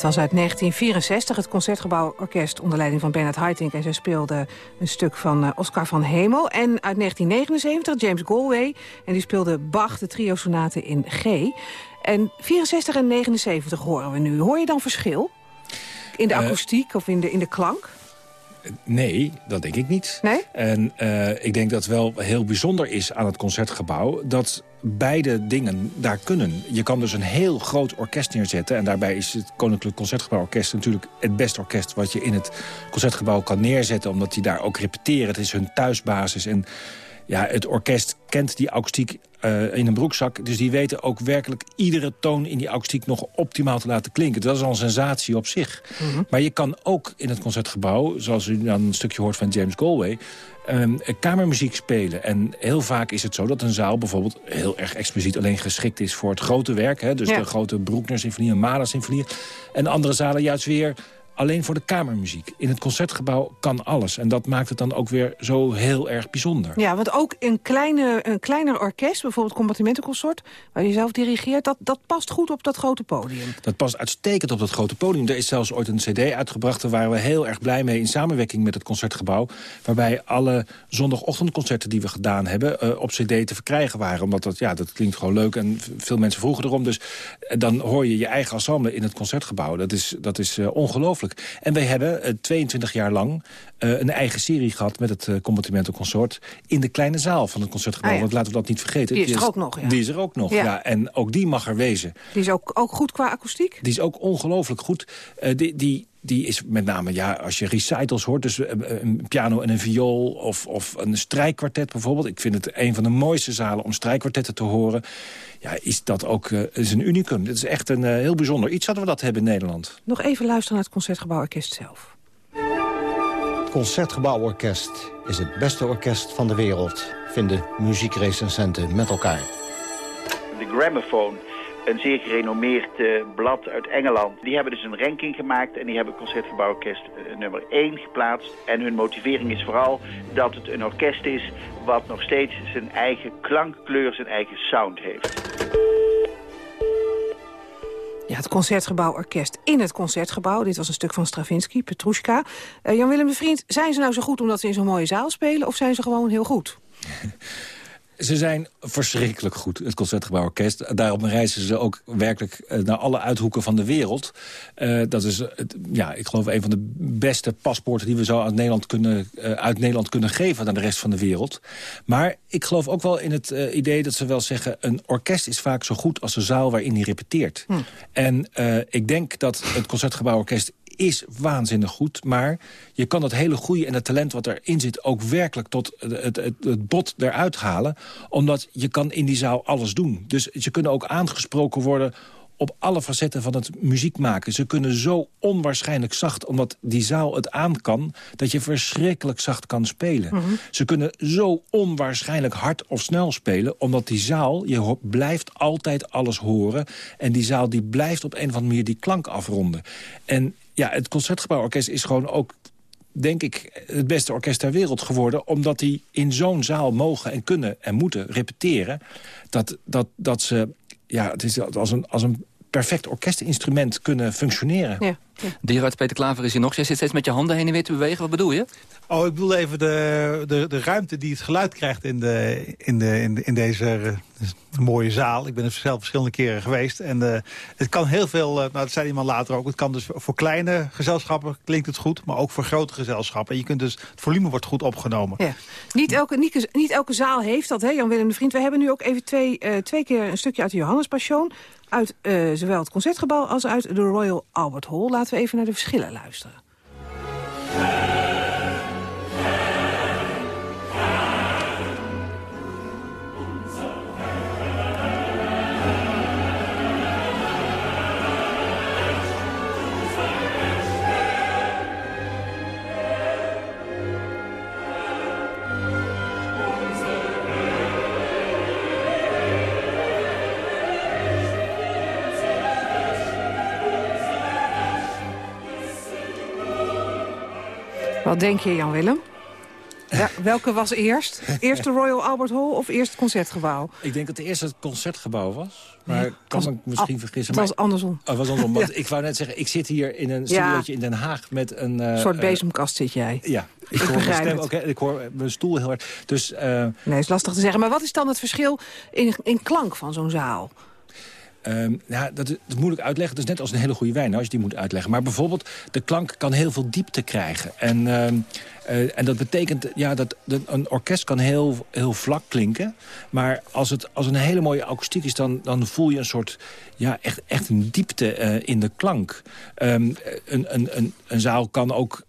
Dat was uit 1964, het Concertgebouworkest onder leiding van Bernard Haitink. En zij speelde een stuk van eh, Oscar van Hemel. En uit 1979 James Galway. En die speelde Bach, de trio-sonate in G. En 64 en 79 horen we nu. Hoor je dan verschil? In de Eh, akoestiek of in de, in de klank? Nee, dat denk ik niet. Nee? En eh, ik denk dat wel heel bijzonder is aan het Concertgebouw... dat beide dingen daar kunnen. Je kan dus een heel groot orkest neerzetten... en daarbij is het Koninklijk Concertgebouw Orkest... natuurlijk het beste orkest wat je in het Concertgebouw kan neerzetten... omdat die daar ook repeteren. Het is hun thuisbasis en ja, het orkest kent die akoestiek eh, in een broekzak. Dus die weten ook werkelijk iedere toon in die akoestiek nog optimaal te laten klinken. Dat is al een sensatie op zich. Maar je kan ook in het Concertgebouw, zoals u dan een stukje hoort van James Galway... ehm, kamermuziek spelen. En heel vaak is het zo dat een zaal bijvoorbeeld heel erg expliciet alleen geschikt is voor het grote werk. Hè, dus Ja. de grote Broekner-symfonie en Mahler-symfonie. En andere zalen juist weer alleen voor de kamermuziek. In het Concertgebouw kan alles. En dat maakt het dan ook weer zo heel erg bijzonder. Ja, want ook een, kleine, een kleiner orkest, bijvoorbeeld compartimentenconsort... waar je zelf dirigeert, dat, dat past goed op dat grote podium. Dat past uitstekend op dat grote podium. Er is zelfs ooit een cd uitgebracht... daar waren we heel erg blij mee in samenwerking met het Concertgebouw... waarbij alle zondagochtendconcerten die we gedaan hebben... eh, op cd te verkrijgen waren. Omdat dat, ja, dat klinkt gewoon leuk en veel mensen vroegen erom. Dus eh, dan hoor je je eigen ensemble in het Concertgebouw. Dat is, dat is eh, ongelooflijk. En wij hebben eh, 22 jaar lang eh, een eigen serie gehad... met het uh, Combattimento Consort in de kleine zaal van het Concertgebouw. Ah, ja. Want laten we dat niet vergeten. Die is er ook nog, ja. Die is er ook nog, Ja. ja. En ook die mag er wezen. Die is ook, ook goed qua akoestiek? Die is ook ongelooflijk goed. Eh, die, die, die is met name, ja, als je recitals hoort... dus eh, een piano en een viool of, of een strijkkwartet bijvoorbeeld. Ik vind het een van de mooiste zalen om strijkkwartetten te horen. Ja, is dat ook eh, is een unicum. Het is echt een eh, heel bijzonder iets dat we dat hebben in Nederland. Nog even luisteren naar het Concertgebouworkest zelf. Het Concertgebouworkest is het beste orkest van de wereld, vinden muziekrecensenten met elkaar. de Gramophone, een zeer gerenommeerd eh, blad uit Engeland. Die hebben dus een ranking gemaakt en die hebben Concertgebouworkest eh, nummer 1 geplaatst. En hun motivering is vooral dat het een orkest is wat nog steeds zijn eigen klankkleur, zijn eigen sound heeft. Ja, het Concertgebouworkest in het Concertgebouw. Dit was een stuk van Stravinsky, Petrushka. Eh, Jan-Willem de Vriend, zijn ze nou zo goed omdat ze in zo'n mooie zaal spelen... of zijn ze gewoon heel goed? Ze zijn verschrikkelijk goed, het Concertgebouworkest. Daarom reizen ze ook werkelijk eh, naar alle uithoeken van de wereld. Eh, dat is, het, ja, ik geloof, een van de beste paspoorten... die we zo uit Nederland, kunnen, eh, uit Nederland kunnen geven aan de rest van de wereld. Maar ik geloof ook wel in het eh, idee dat ze wel zeggen... een orkest is vaak zo goed als de zaal waarin hij repeteert. En eh, ik denk dat het Concertgebouworkest is waanzinnig goed. Maar je kan dat hele goede en het talent wat erin zit... ook werkelijk tot het, het, het, het bot eruit halen. Omdat je kan in die zaal alles doen. Dus ze kunnen ook aangesproken worden op alle facetten van het muziek maken. Ze kunnen zo onwaarschijnlijk zacht, omdat die zaal het aan kan... dat je verschrikkelijk zacht kan spelen. Ze kunnen zo onwaarschijnlijk hard of snel spelen... omdat die zaal, je blijft altijd alles horen... en die zaal die blijft op een of andere manier die klank afronden. En ja, het Concertgebouworkest is gewoon ook denk ik, het beste orkest ter wereld geworden... omdat die in zo'n zaal mogen en kunnen en moeten repeteren... dat, dat, dat ze, ja, het is als een, als een perfect orkestinstrument kunnen functioneren. Ja. Dierarts Peter Klaver is hier nog. Jij zit steeds met je handen heen en weer te bewegen. Wat bedoel je? Oh, ik bedoel even de, de, de ruimte die het geluid krijgt in, de, in, de, in, de, in deze eh, mooie zaal. Ik ben er zelf verschillende keren geweest. En eh, het kan heel veel, eh, nou dat zei iemand later ook... het kan dus voor kleine gezelschappen klinkt het goed... maar ook voor grote gezelschappen. En je kunt dus, het volume wordt goed opgenomen. Ja. Niet, elke, niet, niet elke zaal heeft dat, hè, Jan-Willem de Vriend. We hebben nu ook even twee, eh, twee keer een stukje uit de Johannes Passion... uit eh, zowel het Concertgebouw als uit de Royal Albert Hall. Laten we even naar de verschillen luisteren. Wat denk je, Jan-Willem? Ja, welke was eerst? Eerst de Royal Albert Hall of eerst het Concertgebouw? Ik denk dat het eerst het Concertgebouw was. Maar kan ik misschien vergissen. het was maar- andersom. Oh, was andersom. Want Ja. ik wou net zeggen, ik zit hier in een studiootje in Den Haag met een... eh, Een soort eh, bezemkast zit jij. ja, ik, Ik hoor mijn stem ook, ik hoor mijn stoel heel hard. Dus eh, Nee, is lastig te zeggen. Maar wat is dan het verschil in, in klank van zo'n zaal? Ehm, ja, dat, is, moeilijk uitleggen. Het is net als een hele goede wijn, als je die moet uitleggen. Maar bijvoorbeeld, de klank kan heel veel diepte krijgen. En, ehm, Eh, en dat betekent ja, dat, een orkest kan heel, heel vlak klinken. Maar als het als een hele mooie akoestiek is, dan, dan voel je een soort... Ja, echt, echt een diepte eh, in de klank. Ehm, een, een, een, zaal kan ook...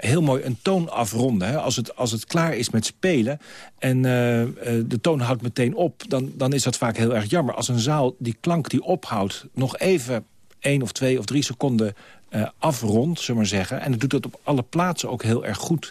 heel mooi een toon afronden. Hè. Als, het, als het klaar is met spelen en eh, eh, de toon houdt meteen op... Dan, dan is dat vaak heel erg jammer. Als een zaal die klank die ophoudt nog even één of twee of drie seconden eh, afrondt, zullen we maar zeggen... en het doet dat op alle plaatsen ook heel erg goed...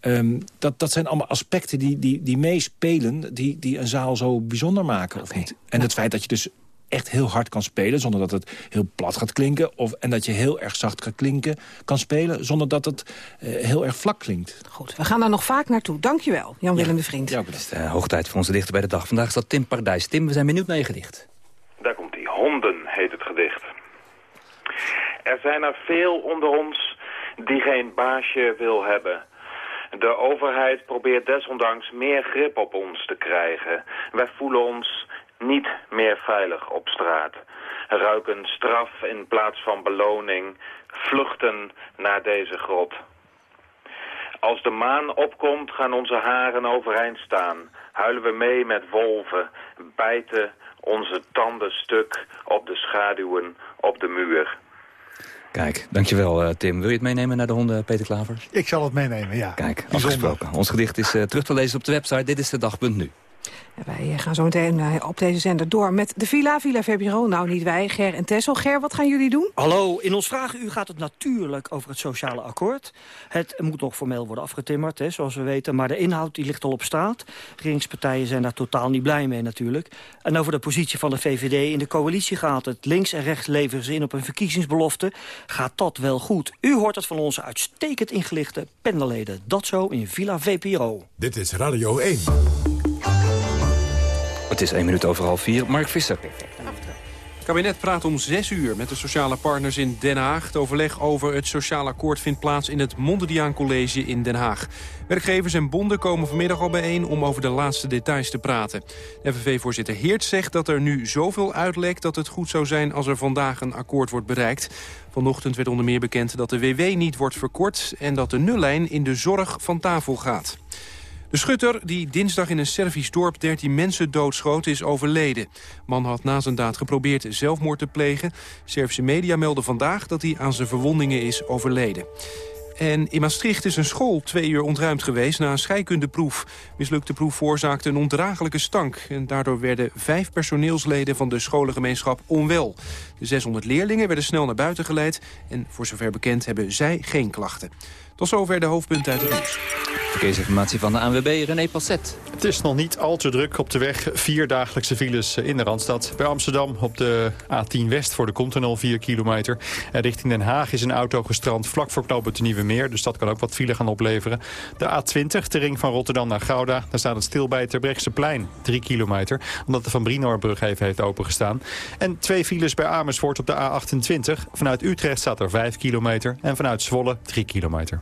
Ehm, dat, dat zijn allemaal aspecten die, die, die meespelen... Die, die een zaal zo bijzonder maken, of niet? En het feit dat je dus echt heel hard kan spelen... zonder dat het heel plat gaat klinken. Of, en dat je heel erg zacht kan klinken, kan spelen... zonder dat het eh, heel erg vlak klinkt. Goed, we gaan daar nog vaak naartoe. Dankjewel, Jan-Willem de Vriend. Ja, het is uh, hoog tijd voor onze dichter bij de dag. Vandaag staat Tim Pardijs. Tim, we zijn benieuwd naar je gedicht. Daar komt hij. Honden heet het gedicht. Er zijn er veel onder ons die geen baasje wil hebben. De overheid probeert desondanks meer grip op ons te krijgen. Wij voelen ons niet meer veilig op straat. Ruiken straf in plaats van beloning. Vluchten naar deze grot. Als de maan opkomt gaan onze haren overeind staan. Huilen we mee met wolven. Bijten onze tanden stuk op de schaduwen op de muur. Kijk, dankjewel uh, Tim. Wil je het meenemen naar de honden, Peter Klavers? Ik zal het meenemen, ja. Kijk, afgesproken. Ons gedicht is uh, terug te lezen op de website. Dit is de dag.nu. Wij gaan zo meteen uh, op deze zender door met de Villa, Villa VPRO. Nou, niet wij, Ger en Tessel. Ger, wat gaan jullie doen? Hallo, in ons vragenuur gaat het natuurlijk over het sociale akkoord. Het moet nog formeel worden afgetimmerd, hè, zoals we weten. Maar de inhoud die ligt al op straat. Regeringspartijen zijn daar totaal niet blij mee natuurlijk. En over de positie van de VVD in de coalitie gaat het. Links en rechts leveren ze in op een verkiezingsbelofte. Gaat dat wel goed? U hoort het van onze uitstekend ingelichte panelleden. Dat zo in Villa VPRO. Dit is Radio 1. Het is één minuut over half vier. Mark Visser. Het kabinet praat om zes uur met de sociale partners in Den Haag. Het overleg over het sociaal akkoord vindt plaats in het Mondriaan College in Den Haag. Werkgevers en bonden komen vanmiddag al bijeen om over de laatste details te praten. FNV-voorzitter Heert zegt dat er nu zoveel uitlekt dat het goed zou zijn als er vandaag een akkoord wordt bereikt. Vanochtend werd onder meer bekend dat de WW niet wordt verkort en dat de nullijn in de zorg van tafel gaat. De schutter die dinsdag in een Servisch dorp 13 mensen doodschoot is overleden. Man had na zijn daad geprobeerd zelfmoord te plegen. Servische media melden vandaag dat hij aan zijn verwondingen is overleden. En in Maastricht is een school twee uur ontruimd geweest na een scheikundeproef. Mislukte proef veroorzaakte een ondraaglijke stank. En daardoor werden vijf personeelsleden van de scholengemeenschap onwel. De 600 leerlingen werden snel naar buiten geleid. En voor zover bekend hebben zij geen klachten. Tot zover de hoofdpunten uit het nieuws. Verkeersinformatie van de ANWB, René Passet. Het is nog niet al te druk op de weg. Vier dagelijkse files in de Randstad. Bij Amsterdam op de A10 West voor de Continental 4 kilometer. En richting Den Haag is een auto gestrand vlak voor knooppunt de Nieuwe Meer. Dus dat kan ook wat file gaan opleveren. De A20, de ring van Rotterdam naar Gouda. Daar staat het stil bij het plein 3 kilometer. Omdat de Van Brinoorbrug even heeft opengestaan. En twee files bij Amersfoort op de A28. Vanuit Utrecht staat er 5 kilometer. En vanuit Zwolle 3 kilometer.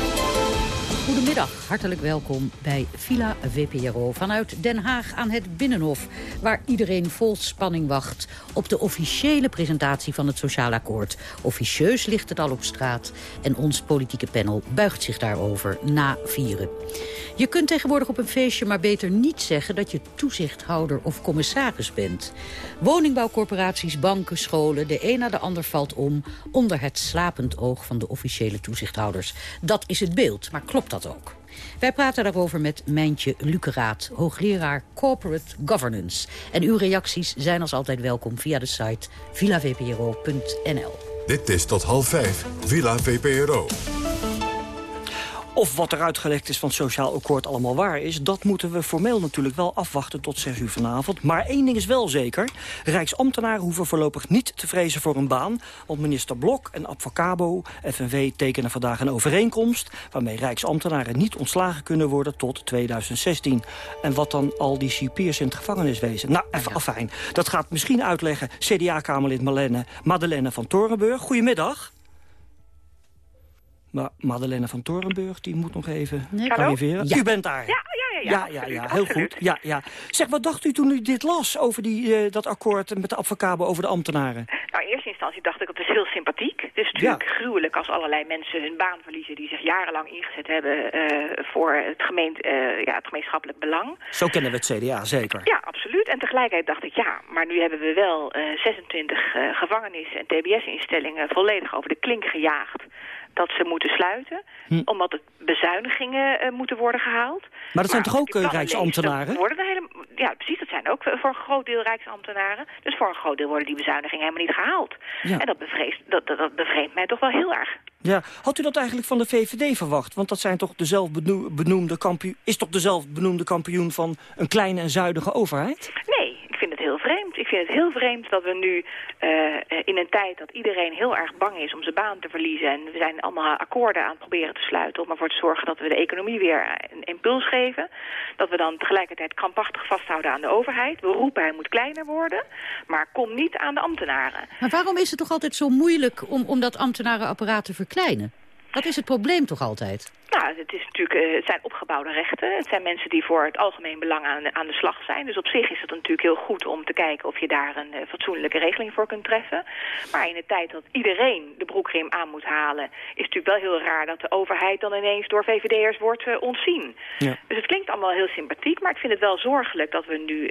Goedemiddag, hartelijk welkom bij Villa VPRO vanuit Den Haag aan het Binnenhof... waar iedereen vol spanning wacht op de officiële presentatie van het Sociaal Akkoord. Officieus ligt het al op straat en ons politieke panel buigt zich daarover na vieren. Je kunt tegenwoordig op een feestje maar beter niet zeggen dat je toezichthouder of commissaris bent. Woningbouwcorporaties, banken, scholen, de een na de ander valt om... onder het slapend oog van de officiële toezichthouders. Dat is het beeld, maar klopt dat Wij praten daarover met Mijntje Lukeraat, hoogleraar Corporate Governance. En uw reacties zijn als altijd welkom via de site villavpro.nl. Dit is tot half vijf, Villa VPRO. Of wat er uitgelekt is van het sociaal akkoord allemaal waar is... dat moeten we formeel natuurlijk wel afwachten tot 6 uur vanavond. Maar één ding is wel zeker. Rijksambtenaren hoeven voorlopig niet te vrezen voor een baan. Want minister Blok en Advocabo, FNV, tekenen vandaag een overeenkomst... waarmee Rijksambtenaren niet ontslagen kunnen worden tot 2016. En wat dan al die cipiers in het gevangenis wezen? Nou, even afijn. Dat gaat misschien uitleggen CDA-kamerlid Madeleine van Torenburg. Goedemiddag. Maar Madeleine van Torenburg die moet nog even Nee. arriveren. Ja. U bent daar. Ja, ja, ja, Ja, ja, ja, absoluut, heel goed. Ja, ja. Zeg, wat dacht u toen u dit las over die, eh, dat akkoord met de advocabo over de ambtenaren? Nou, in eerste instantie dacht ik, dat is heel sympathiek. Het is natuurlijk gruwelijk als allerlei mensen hun baan verliezen... die zich jarenlang ingezet hebben eh, voor het, gemeent, eh, ja, het gemeenschappelijk belang. Zo kennen we het CDA, zeker. Ja, absoluut. En tegelijkertijd dacht ik, ja, maar nu hebben we wel eh, 26 eh, gevangenissen en tbs-instellingen volledig over de klink gejaagd dat ze moeten sluiten, Hm. omdat het bezuinigingen eh, moeten worden gehaald. Maar dat zijn toch ook eh, rijksambtenaren? dan Worden er hele, ja, precies. Dat zijn ook voor een groot deel rijksambtenaren. Dus voor een groot deel worden die bezuinigingen helemaal niet gehaald. Ja. En dat, bevreest, dat, dat, dat bevreemdt mij toch wel heel erg. Ja, had u dat eigenlijk van de VVD verwacht? Want dat zijn toch de zelfbeno- benoemde kampioen, is toch de zelfbenoemde kampioen van een kleine en zuidige overheid? Nee, ik vind het heel vreemd. Vind het heel vreemd dat we nu eh, in een tijd dat iedereen heel erg bang is om zijn baan te verliezen... en we zijn allemaal akkoorden aan het proberen te sluiten... om ervoor te zorgen dat we de economie weer een impuls geven... dat we dan tegelijkertijd krampachtig vasthouden aan de overheid. We roepen hij moet kleiner worden, maar kom niet aan de ambtenaren. Maar waarom is het toch altijd zo moeilijk om, om dat ambtenarenapparaat te verkleinen? Dat is het probleem toch altijd? Nou, het, is natuurlijk, eh, het zijn opgebouwde rechten. Het zijn mensen die voor het algemeen belang aan, aan de slag zijn. Dus op zich is het natuurlijk heel goed om te kijken of je daar een eh, fatsoenlijke regeling voor kunt treffen. Maar in de tijd dat iedereen de broekriem aan moet halen... is het natuurlijk wel heel raar dat de overheid dan ineens door VVD'ers wordt eh, ontzien. Ja. Dus het klinkt allemaal heel sympathiek, maar ik vind het wel zorgelijk dat we nu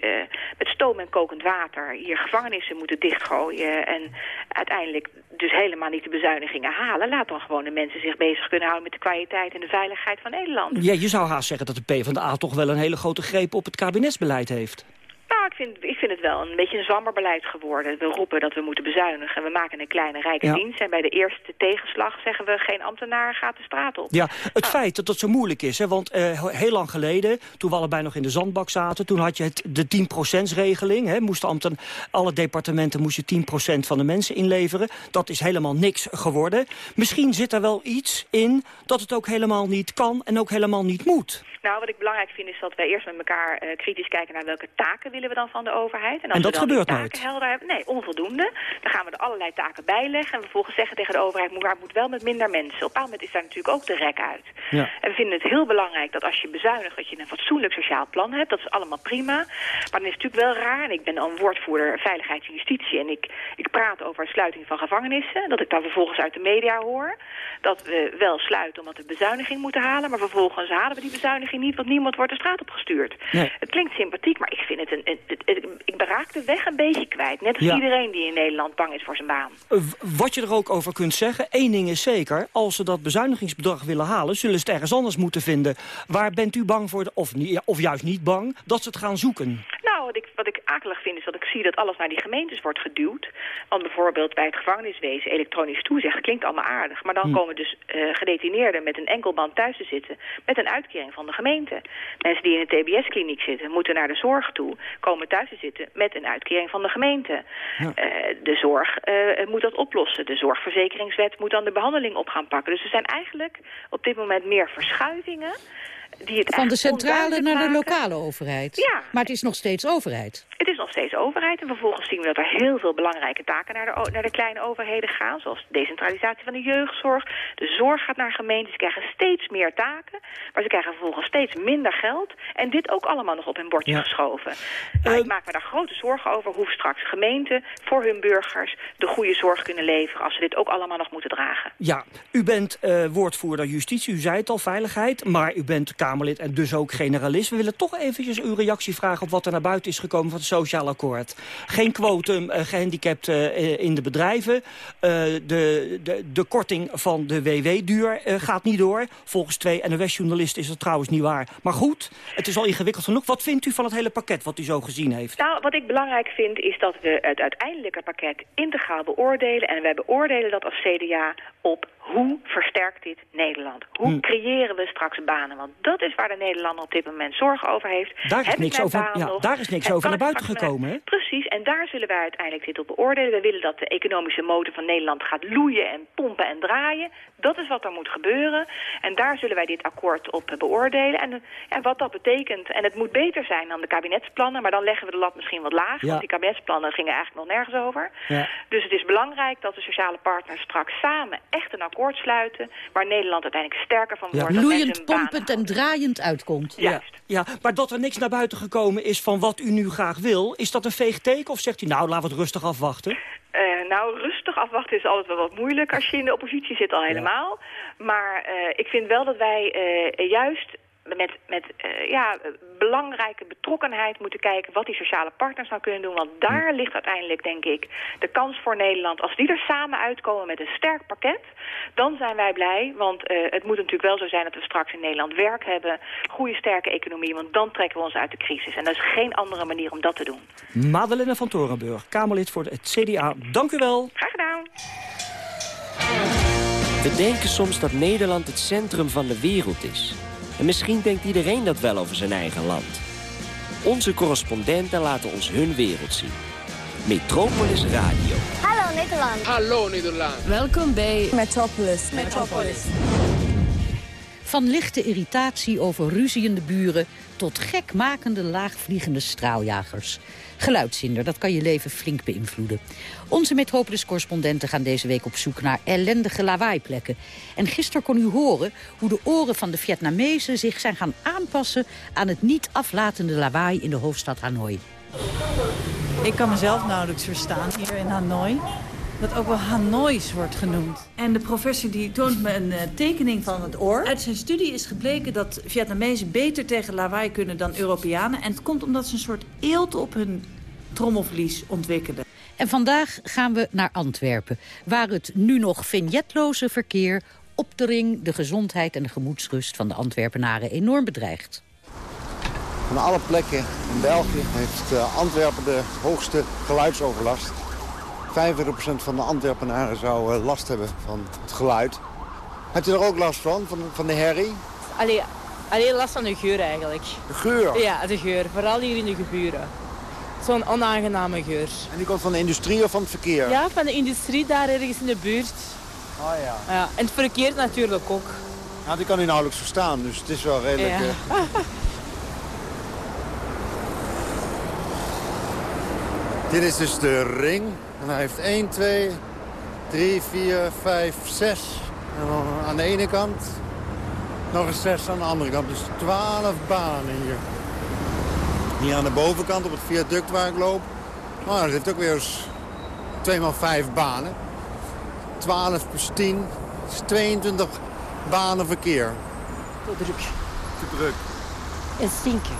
met stoom en kokend water hier gevangenissen moeten dichtgooien en uiteindelijk dus helemaal niet de bezuinigingen halen. Laat dan gewoon de mensen zich bezig kunnen houden met de kwaliteit en de veiligheid van Nederland. Ja, je zou haast zeggen dat de PvdA toch wel een hele grote greep op het kabinetsbeleid heeft. Ik vind, ik vind het wel een beetje een zwammerbeleid geworden. We roepen dat we moeten bezuinigen. We maken een kleine rijke Ja. dienst. En bij de eerste tegenslag zeggen we geen ambtenaar gaat de straat op. Ja, het feit dat dat zo moeilijk is, hè, want eh, heel lang geleden, toen we allebei nog in de zandbak zaten, toen had je het, de 10%-regeling. Hè, moesten ambten, alle departementen moesten 10% van de mensen inleveren. Dat is helemaal niks geworden. Misschien zit er wel iets in dat het ook helemaal niet kan en ook helemaal niet moet. Nou, wat ik belangrijk vind is dat wij eerst met elkaar eh, kritisch kijken naar welke taken willen we dan van de overheid. als En dat we dan gebeurt die taken nooit. helder hebben, nee, onvoldoende. Dan gaan we er allerlei taken bijleggen en vervolgens zeggen tegen de overheid, maar moet wel met minder mensen. Op een bepaald moment is daar natuurlijk ook de rek uit. Ja. En we vinden het heel belangrijk dat als je bezuinigt, dat je een fatsoenlijk sociaal plan hebt. Dat is allemaal prima. Maar dan is het natuurlijk wel raar, en ik ben dan woordvoerder Veiligheid en Justitie... en ik, ik praat over sluiting van gevangenissen, dat ik dan vervolgens uit de media hoor... dat we wel sluiten omdat we bezuiniging moeten halen... maar vervolgens halen we die bezuiniging niet, want niemand wordt de straat opgestuurd. Nee. Het klinkt sympathiek, maar ik vind het een... een- het- het- ik beraak de weg een beetje kwijt. Net als Ja. iedereen die in Nederland bang is voor zijn baan. Eh, Wat je er ook over kunt zeggen, één ding is zeker. Als ze dat bezuinigingsbedrag willen halen, zullen ze het ergens anders moeten vinden. Waar bent u bang voor, de- of, niet- of juist niet bang, dat ze het gaan zoeken? Nou, wat ik, wat ik akelig vind is dat ik zie dat alles naar die gemeentes wordt geduwd. Want bijvoorbeeld bij het gevangeniswezen elektronisch toezicht klinkt allemaal aardig. Maar dan Hm. komen dus eh, gedetineerden met een enkelband thuis te zitten met een uitkering van de gemeente. Mensen die in een tbs-kliniek zitten moeten naar de zorg toe, komen thuis te zitten met een uitkering van de gemeente. Eh, de zorg eh, moet dat oplossen. De zorgverzekeringswet moet dan de behandeling op gaan pakken. Dus er zijn eigenlijk op dit moment meer verschuivingen. Die het Van de centrale naar de lokale overheid. Ja. Maar het is nog steeds overheid. Het is nog steeds overheid en vervolgens zien we dat er heel veel belangrijke taken naar de, naar de kleine overheden gaan. Zoals de decentralisatie van de jeugdzorg. De zorg gaat naar gemeenten. Ze krijgen steeds meer taken. Maar ze krijgen vervolgens steeds minder geld. En dit ook allemaal nog op hun bordje Ja. geschoven. Nou, ik maak me daar grote zorgen over hoe straks gemeenten voor hun burgers de goede zorg kunnen leveren. Als ze dit ook allemaal nog moeten dragen. Ja, u bent eh, woordvoerder justitie, u zei het al, veiligheid. Maar u bent Kamerlid en dus ook generalist. We willen toch eventjes uw reactie vragen op wat er naar buiten is gekomen van het sociaal akkoord. Geen quotum eh, gehandicapten eh, in de bedrijven. Eh, de, de, de korting van de WW-duur eh, gaat niet door. Volgens twee NOS-journalisten is dat trouwens niet waar. Maar goed, het is al ingewikkeld genoeg. Wat vindt u van het hele pakket wat u zo gezien heeft? Nou, wat ik belangrijk vind is dat we het uiteindelijke pakket integraal beoordelen. En wij beoordelen dat als CDA op hoe versterkt dit Nederland? Hoe Hm. creëren we straks banen? Want dat is waar de Nederlander op dit moment zorgen over heeft. Daar is Heb niks over, ja, nog? daar is niks En over naar buiten gekomen, mijn- Precies. precies. En daar zullen wij uiteindelijk dit op beoordelen. We willen dat de economische motor van Nederland gaat loeien en pompen en draaien. Dat is wat er moet gebeuren. En daar zullen wij dit akkoord op beoordelen. En, en wat dat betekent, en het moet beter zijn dan de kabinetsplannen... maar dan leggen we de lat misschien wat laag, Ja. want die kabinetsplannen gingen eigenlijk nog nergens over. Ja. Dus het is belangrijk dat de sociale partners straks samen echt een akkoord sluiten... waar Nederland uiteindelijk sterker van wordt. Loeiend, baan pompend en draaiend uitkomt. Ja, ja, maar dat er niks naar buiten gekomen is van wat u nu graag wil... is dat een veeg teken of zegt u nou, laten we het rustig afwachten? Eh, nou, rustig afwachten is altijd wel wat moeilijk als je in de oppositie zit al helemaal. Maar eh, ik vind wel dat wij eh, juist met, met eh, ja, belangrijke betrokkenheid moeten kijken wat die sociale partners nou kunnen doen. Want daar ligt uiteindelijk, denk ik, de kans voor Nederland. Als die er samen uitkomen met een sterk pakket, dan zijn wij blij. Want eh, het moet natuurlijk wel zo zijn dat we straks in Nederland werk hebben. Goede, sterke economie, want dan trekken we ons uit de crisis. En er is geen andere manier om dat te doen. Madeleine van Torenburg, Kamerlid voor het CDA. Dank u wel. Graag gedaan. We denken soms dat Nederland het centrum van de wereld is. En misschien denkt iedereen dat wel over zijn eigen land. Onze correspondenten laten ons hun wereld zien. Metropolis Radio. Hallo Nederland. Hallo Nederland. Welkom bij Metropolis. Metropolis. Van lichte irritatie over ruziende buren tot gekmakende laagvliegende straaljagers. Geluidshinder, dat kan je leven flink beïnvloeden. Onze Metropolis-correspondenten gaan deze week op zoek naar ellendige lawaaiplekken. En gisteren kon u horen hoe de oren van de Vietnamezen zich zijn gaan aanpassen... aan het niet aflatende lawaai in de hoofdstad Hanoi. Ik kan mezelf nauwelijks verstaan hier in Hanoi. Dat ook wel Hanois wordt genoemd. En de professor die toont me een eh, tekening van het oor. Uit zijn studie is gebleken dat Vietnamezen beter tegen lawaai kunnen dan Europeanen. En het komt omdat ze een soort eelt op hun trommelvlies ontwikkelen. En vandaag gaan we naar Antwerpen, waar het nu nog vignetloze verkeer op de ring de gezondheid en de gemoedsrust van de Antwerpenaren enorm bedreigt. Van alle plekken in België heeft eh, Antwerpen de hoogste geluidsoverlast. 45% van de Antwerpenaren zou eh, last hebben van het geluid. Hebt u er ook last van, van, van de herrie? Allee, alleen last van de geur eigenlijk. De geur? Ja, de geur. Vooral hier in de geburen. Zo'n onaangename geur. En die komt van de industrie of van het verkeer? Ja, van de industrie daar ergens in de buurt. Oh ja. Ja, en het verkeer natuurlijk ook. Nou, die kan u nauwelijks verstaan, dus het is wel redelijk... Ja. eh, Dit is dus de ring. En hij heeft 1, 2, 3, 4, 5, 6. En dan aan de ene kant nog eens 6 aan de andere kant. Dus 12 banen hier. Hier aan de bovenkant op het viaduct waar ik loop. Oh, dat heeft ook weer eens 2 x 5 banen. 12 plus 10 is 22 banen verkeer. Te druk. Te druk. En stinken.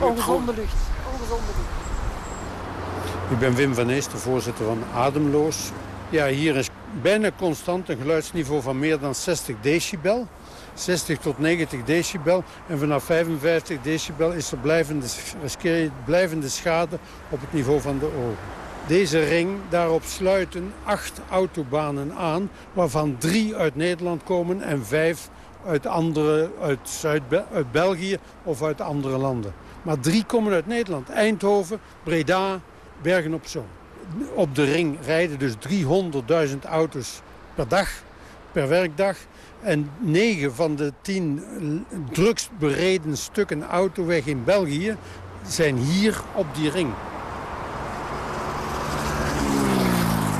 Ongezonde lucht. Ongezonde lucht. Ik ben Wim van Eest, de voorzitter van Ademloos. Ja, hier is bijna constant een geluidsniveau van meer dan 60 decibel. 60 tot 90 decibel. En vanaf 55 decibel is er blijvende, blijvende schade op het niveau van de ogen. Deze ring, daarop sluiten acht autobanen aan... waarvan drie uit Nederland komen en vijf uit, andere, uit België of uit andere landen. Maar drie komen uit Nederland. Eindhoven, Breda, Bergen op Zoom. Op de ring rijden dus 300.000 auto's per dag, per werkdag. En negen van de tien drukst bereden stukken autoweg in België zijn hier op die ring.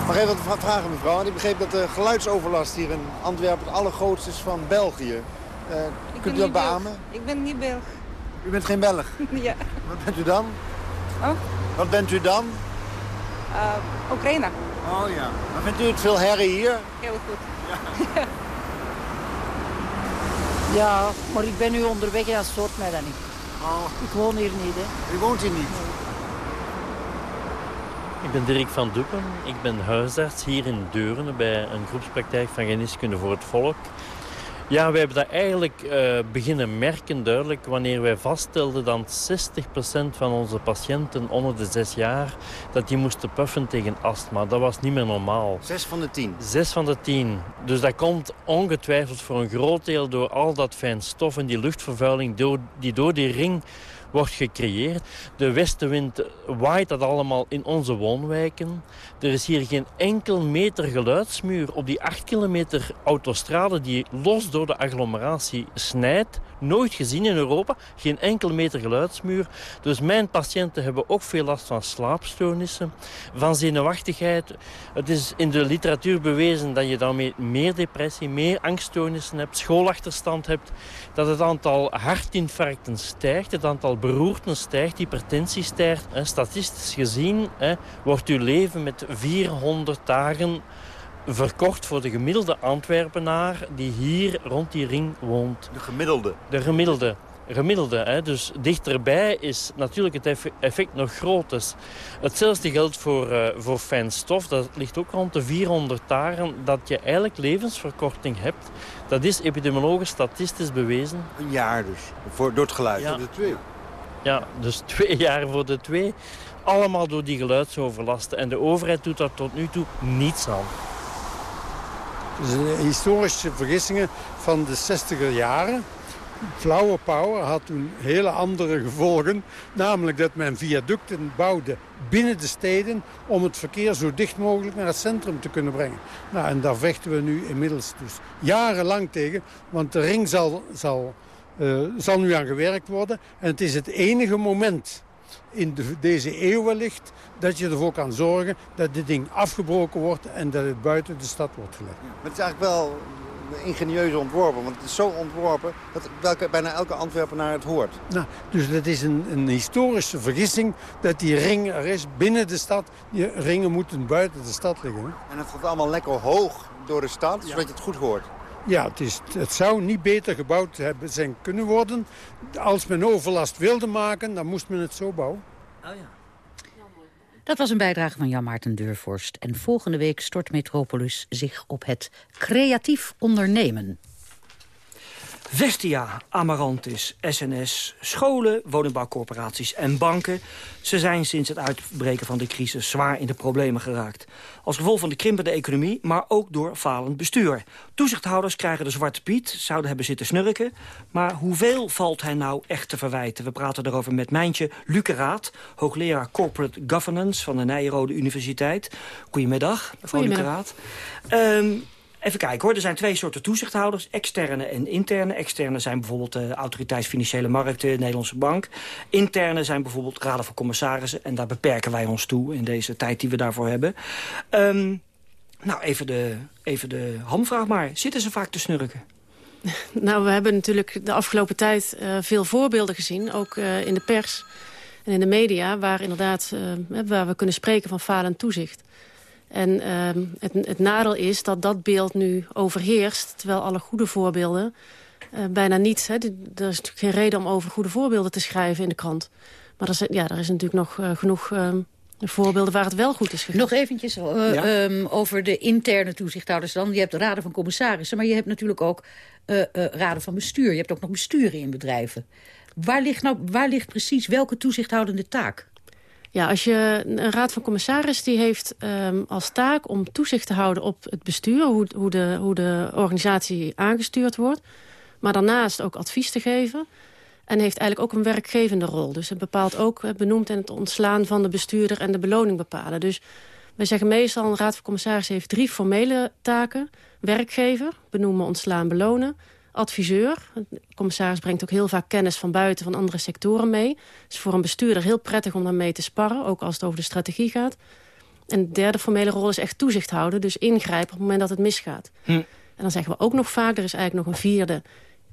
Mag ik even wat vragen, mevrouw? Ik begreep dat de geluidsoverlast hier in Antwerpen het allergrootste is van België. Eh, kunt u dat beamen? Ik ben niet Belg. U bent geen Belg. ja. Wat bent u dan? Oh? Wat bent u dan? Uh, Oekraïne. Oh ja. Maar vindt u het veel herrie hier? Heel goed. Ja, maar ik ben nu onderweg en dat stoort mij dan niet. Oh. Ik woon hier niet, hè. U woont hier niet? Ik ben Dirk van Duppen. Ik ben huisarts hier in Deurne bij een groepspraktijk van geneeskunde voor het volk. Ja, wij hebben dat eigenlijk uh, beginnen merken duidelijk wanneer wij vaststelden dat 60% van onze patiënten onder de 6 jaar dat die moesten puffen tegen astma. Dat was niet meer normaal. 6 van de 10? 6 van de 10. Dus dat komt ongetwijfeld voor een groot deel door al dat fijn stof en die luchtvervuiling door, die door die ring wordt gecreëerd. De westenwind waait dat allemaal in onze woonwijken. Er is hier geen enkel meter geluidsmuur op die 8 kilometer autostrade die los door de agglomeratie snijdt. Nooit gezien in Europa, geen enkel meter geluidsmuur. Dus mijn patiënten hebben ook veel last van slaapstoornissen, van zenuwachtigheid. Het is in de literatuur bewezen dat je daarmee meer depressie, meer angststoornissen hebt, schoolachterstand hebt, dat het aantal hartinfarcten stijgt, het aantal beroerten stijgt, hypertensie stijgt. statistisch gezien wordt uw leven met 400 dagen verkort voor de gemiddelde Antwerpenaar die hier rond die ring woont. De gemiddelde? De gemiddelde. Gemiddelde, hè? dus dichterbij is natuurlijk het effect nog groter. Hetzelfde geldt voor, uh, voor fijn stof. Dat ligt ook rond de 400 dagen dat je eigenlijk levensverkorting hebt. Dat is epidemiologisch statistisch bewezen. Een jaar dus, voor, door het geluid, ja. de twee. Ja, dus twee jaar voor de twee. Allemaal door die geluidsoverlasten. En de overheid doet daar tot nu toe niets aan. Historische vergissingen van de 60er jaren. Flower power had toen hele andere gevolgen. Namelijk dat men viaducten bouwde binnen de steden... om het verkeer zo dicht mogelijk naar het centrum te kunnen brengen. Nou, en daar vechten we nu inmiddels dus jarenlang tegen. Want de ring zal, zal, zal nu aan gewerkt worden. En het is het enige moment in de, deze eeuw wellicht... dat je ervoor kan zorgen dat dit ding afgebroken wordt... en dat het buiten de stad wordt gelegd. maar het is eigenlijk wel ingenieus ontworpen. Want het is zo ontworpen dat bijna elke Antwerpenaar het hoort. Nou, dus dat is een, een, historische vergissing dat die ring er is binnen de stad. Die ringen moeten buiten de stad liggen. En het gaat allemaal lekker hoog door de stad, zodat je het goed hoort. Ja, het, is, het zou niet beter gebouwd hebben zijn kunnen worden. Als men overlast wilde maken, dan moest men het zo bouwen. Oh ja. Dat was een bijdrage van Jan Maarten Deurvorst. En volgende week stort Metropolis zich op het creatief ondernemen. Vestia, Amarantis, SNS, scholen, woningbouwcorporaties en banken... ze zijn sinds het uitbreken van de crisis zwaar in de problemen geraakt. Als gevolg van de krimpende economie, maar ook door falend bestuur. Toezichthouders krijgen de zwarte piet, zouden hebben zitten snurken. Maar hoeveel valt hen nou echt te verwijten? We praten erover met Mijntje Luceraat, hoogleraar Corporate Governance... van de Nijrode Universiteit. Goedemiddag, mevrouw Luceraat. Um, Even kijken hoor, er zijn twee soorten toezichthouders. Externe en interne. Externe zijn bijvoorbeeld de Autoriteit Financiële Markten, de Nederlandse Bank. Interne zijn bijvoorbeeld Raden van Commissarissen. En daar beperken wij ons toe in deze tijd die we daarvoor hebben. Um, nou, even de, even de hamvraag maar. Zitten ze vaak te snurken? Nou, we hebben natuurlijk de afgelopen tijd uh, veel voorbeelden gezien. Ook uh, in de pers en in de media. Waar inderdaad, waar we kunnen spreken van falend toezicht. En uh, het, het, nadeel is dat dat beeld nu overheerst... terwijl alle goede voorbeelden uh, bijna niet... Hè, er is natuurlijk geen reden om over goede voorbeelden te schrijven in de krant. Maar er is, ja, er is natuurlijk nog uh, genoeg... Uh, voorbeelden waar het wel goed is gegaan. Nog eventjes ja? um, over de interne toezichthouders dan. Je hebt raden van commissarissen, maar je hebt natuurlijk ook raden van bestuur. Je hebt ook nog besturen in bedrijven. Waar ligt, nou, waar ligt precies welke toezichthoudende taak? Ja, als je een raad van commissaris die heeft um, als taak om toezicht te houden op het bestuur, hoe, hoe, de, hoe de organisatie aangestuurd wordt. Maar daarnaast ook advies te geven. En heeft eigenlijk ook een werkgevende rol. Dus het bepaalt ook, het benoemt en het ontslaan van de bestuurder en de beloning bepalen. Dus wij zeggen meestal, een raad van commissarissen heeft drie formele taken. Werkgever, benoemen, ontslaan, belonen adviseur. De commissaris brengt ook heel vaak kennis van buiten van andere sectoren mee. Het is voor een bestuurder heel prettig om daarmee te sparren, ook als het over de strategie gaat. En de derde formele rol is echt toezicht houden, dus ingrijpen op het moment dat het misgaat. Hm. En dan zeggen we ook nog vaak, er is eigenlijk nog een vierde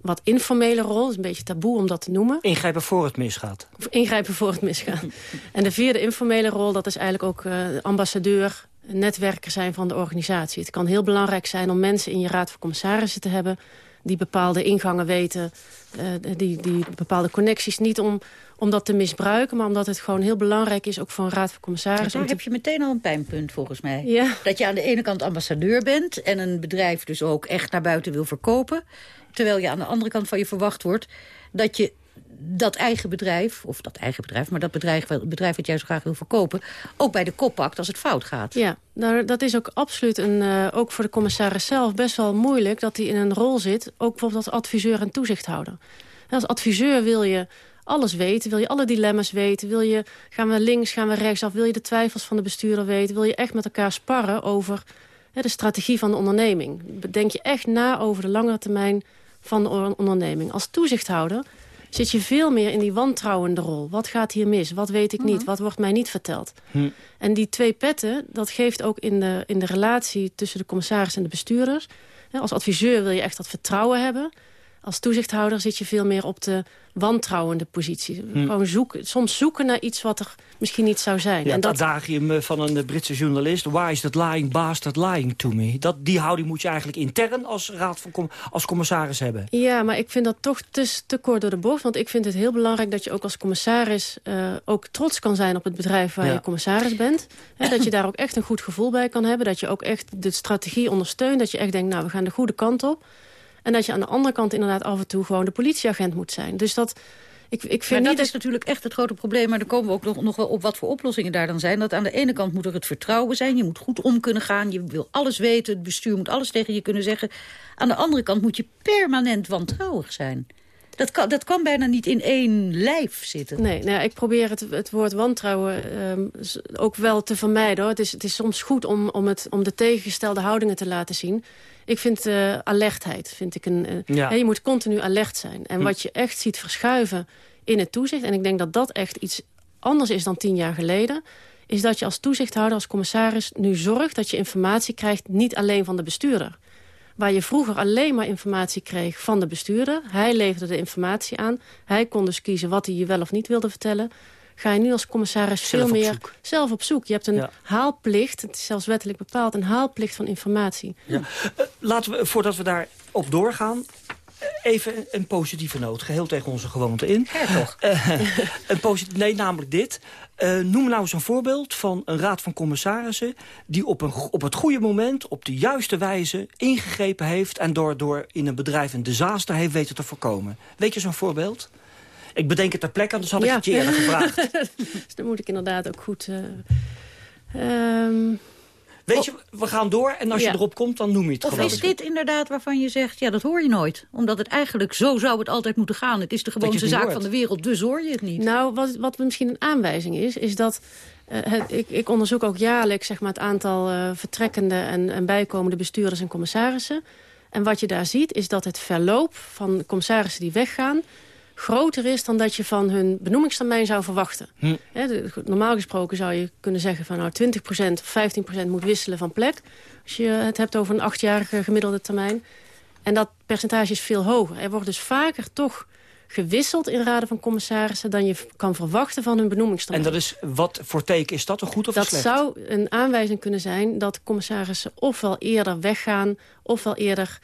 wat informele rol. Het is een beetje taboe om dat te noemen. Ingrijpen voor het misgaat. Of ingrijpen voor het misgaat. en de vierde informele rol, dat is eigenlijk ook uh, ambassadeur, netwerker zijn van de organisatie. Het kan heel belangrijk zijn om mensen in je raad van commissarissen te hebben die bepaalde ingangen weten, uh, die, die bepaalde connecties. Niet om, om dat te misbruiken, maar omdat het gewoon heel belangrijk is... ook voor een raad van commissarissen. Daar heb je meteen al een pijnpunt volgens mij. Ja. Dat je aan de ene kant ambassadeur bent... en een bedrijf dus ook echt naar buiten wil verkopen... terwijl je aan de andere kant van je verwacht wordt... dat je dat eigen bedrijf, of dat eigen bedrijf... maar dat bedrijf, bedrijf wat jij zo graag wil verkopen... ook bij de kop pakt als het fout gaat. Ja, nou, dat is ook absoluut, een, uh, ook voor de commissaris zelf... best wel moeilijk dat hij in een rol zit... ook bijvoorbeeld als adviseur en toezichthouder. Als adviseur wil je alles weten? Wil je alle dilemma's weten? Wil je, gaan we links, gaan we rechtsaf? Wil je de twijfels van de bestuurder weten? Wil je echt met elkaar sparren over de strategie van de onderneming? Denk je echt na over de langere termijn van de onderneming? Als toezichthouder zit je veel meer in die wantrouwende rol. Wat gaat hier mis? Wat weet ik niet? Mhm. Wat wordt mij niet verteld? Hm. En die twee petten, dat geeft ook in de, in de relatie tussen de commissaris en de bestuurders... Als adviseur wil je echt dat vertrouwen hebben als toezichthouder zit je veel meer op de wantrouwende positie. Hm. Gewoon zoeken, soms zoeken naar iets wat er misschien niet zou zijn. Ja, en dat adagium eh, van een Britse journalist... why is that lying bastard lying to me? Dat, die houding moet je eigenlijk intern als raad van als commissaris hebben. Ja, maar ik vind dat toch te, te kort door de bocht. Want ik vind het heel belangrijk dat je ook als commissaris... Uh, ook trots kan zijn op het bedrijf waar je commissaris bent. dat je daar ook echt een goed gevoel bij kan hebben. Dat je ook echt de strategie ondersteunt. Dat je echt denkt, nou, we gaan de goede kant op. En dat je aan de andere kant inderdaad af en toe gewoon de politieagent moet zijn. Dus dat... Ik, ik vind maar dat is natuurlijk echt het grote probleem. Maar dan komen we ook nog, nog wel op wat voor oplossingen daar dan zijn. Dat aan de ene kant moet er het vertrouwen zijn. Je moet goed om kunnen gaan. Je wil alles weten. Het bestuur moet alles tegen je kunnen zeggen. Aan de andere kant moet je permanent wantrouwig zijn. Dat kan, dat kan bijna niet in één lijf zitten. Nee, nou ja, ik probeer het, het woord wantrouwen ehm, ook wel te vermijden. Hoor. Het, is, het is soms goed om, om, het, om de tegengestelde houdingen te laten zien. Ik vind uh, alertheid, vind ik een... Uh, ja. je moet continu alert zijn. En hm. wat je echt ziet verschuiven in het toezicht... en ik denk dat dat echt iets anders is dan tien jaar geleden... is dat je als toezichthouder, als commissaris nu zorgt... dat je informatie krijgt niet alleen van de bestuurder. Waar je vroeger alleen maar informatie kreeg van de bestuurder. Hij leverde de informatie aan. Hij kon dus kiezen wat hij je wel of niet wilde vertellen ga je nu als commissaris veel meer zelf op zoek. Je hebt een haalplicht, het is zelfs wettelijk bepaald... een haalplicht van informatie. Ja. Uh, laten we, voordat we daar op doorgaan... Eh, even een positieve noot, geheel tegen onze gewoonte in. Ja, toch? Uh, een positief, nee, namelijk dit. Uh, noem nou eens een voorbeeld van een raad van commissarissen... die op, een, op het goede moment, op de juiste wijze ingegrepen heeft... en door, door in een bedrijf een disaster heeft weten te voorkomen. Weet je zo'n voorbeeld? Ik bedenk het ter plekke, anders had ik het je eerder gevraagd. dus dan moet ik inderdaad ook goed... Uh, Weet je, we gaan door en als je erop komt, dan noem je het of gewoon. Of is dit inderdaad waarvan je zegt, ja, dat hoor je nooit. Omdat het eigenlijk, zo zou het altijd moeten gaan. Het is de gewoonste zaak van de wereld, dus hoor je het niet. Nou, wat, wat misschien een aanwijzing is, is dat... Uh, het, ik, ik, onderzoek ook jaarlijks zeg maar, het aantal uh, vertrekkende en, en bijkomende bestuurders en commissarissen. En wat je daar ziet, is dat het verloop van commissarissen die weggaan groter is dan dat je van hun benoemingstermijn zou verwachten. Hm. normaal gesproken zou je kunnen zeggen van nou 20% of 15% moet wisselen van plek. Als je het hebt over een achtjarige gemiddelde termijn. En dat percentage is veel hoger. Er wordt dus vaker toch gewisseld in raden van commissarissen... dan je kan verwachten van hun benoemingstermijn. En dat is, wat voor teken is dat, een goed of dat slecht? Dat zou een aanwijzing kunnen zijn dat commissarissen ofwel eerder weggaan... ofwel eerder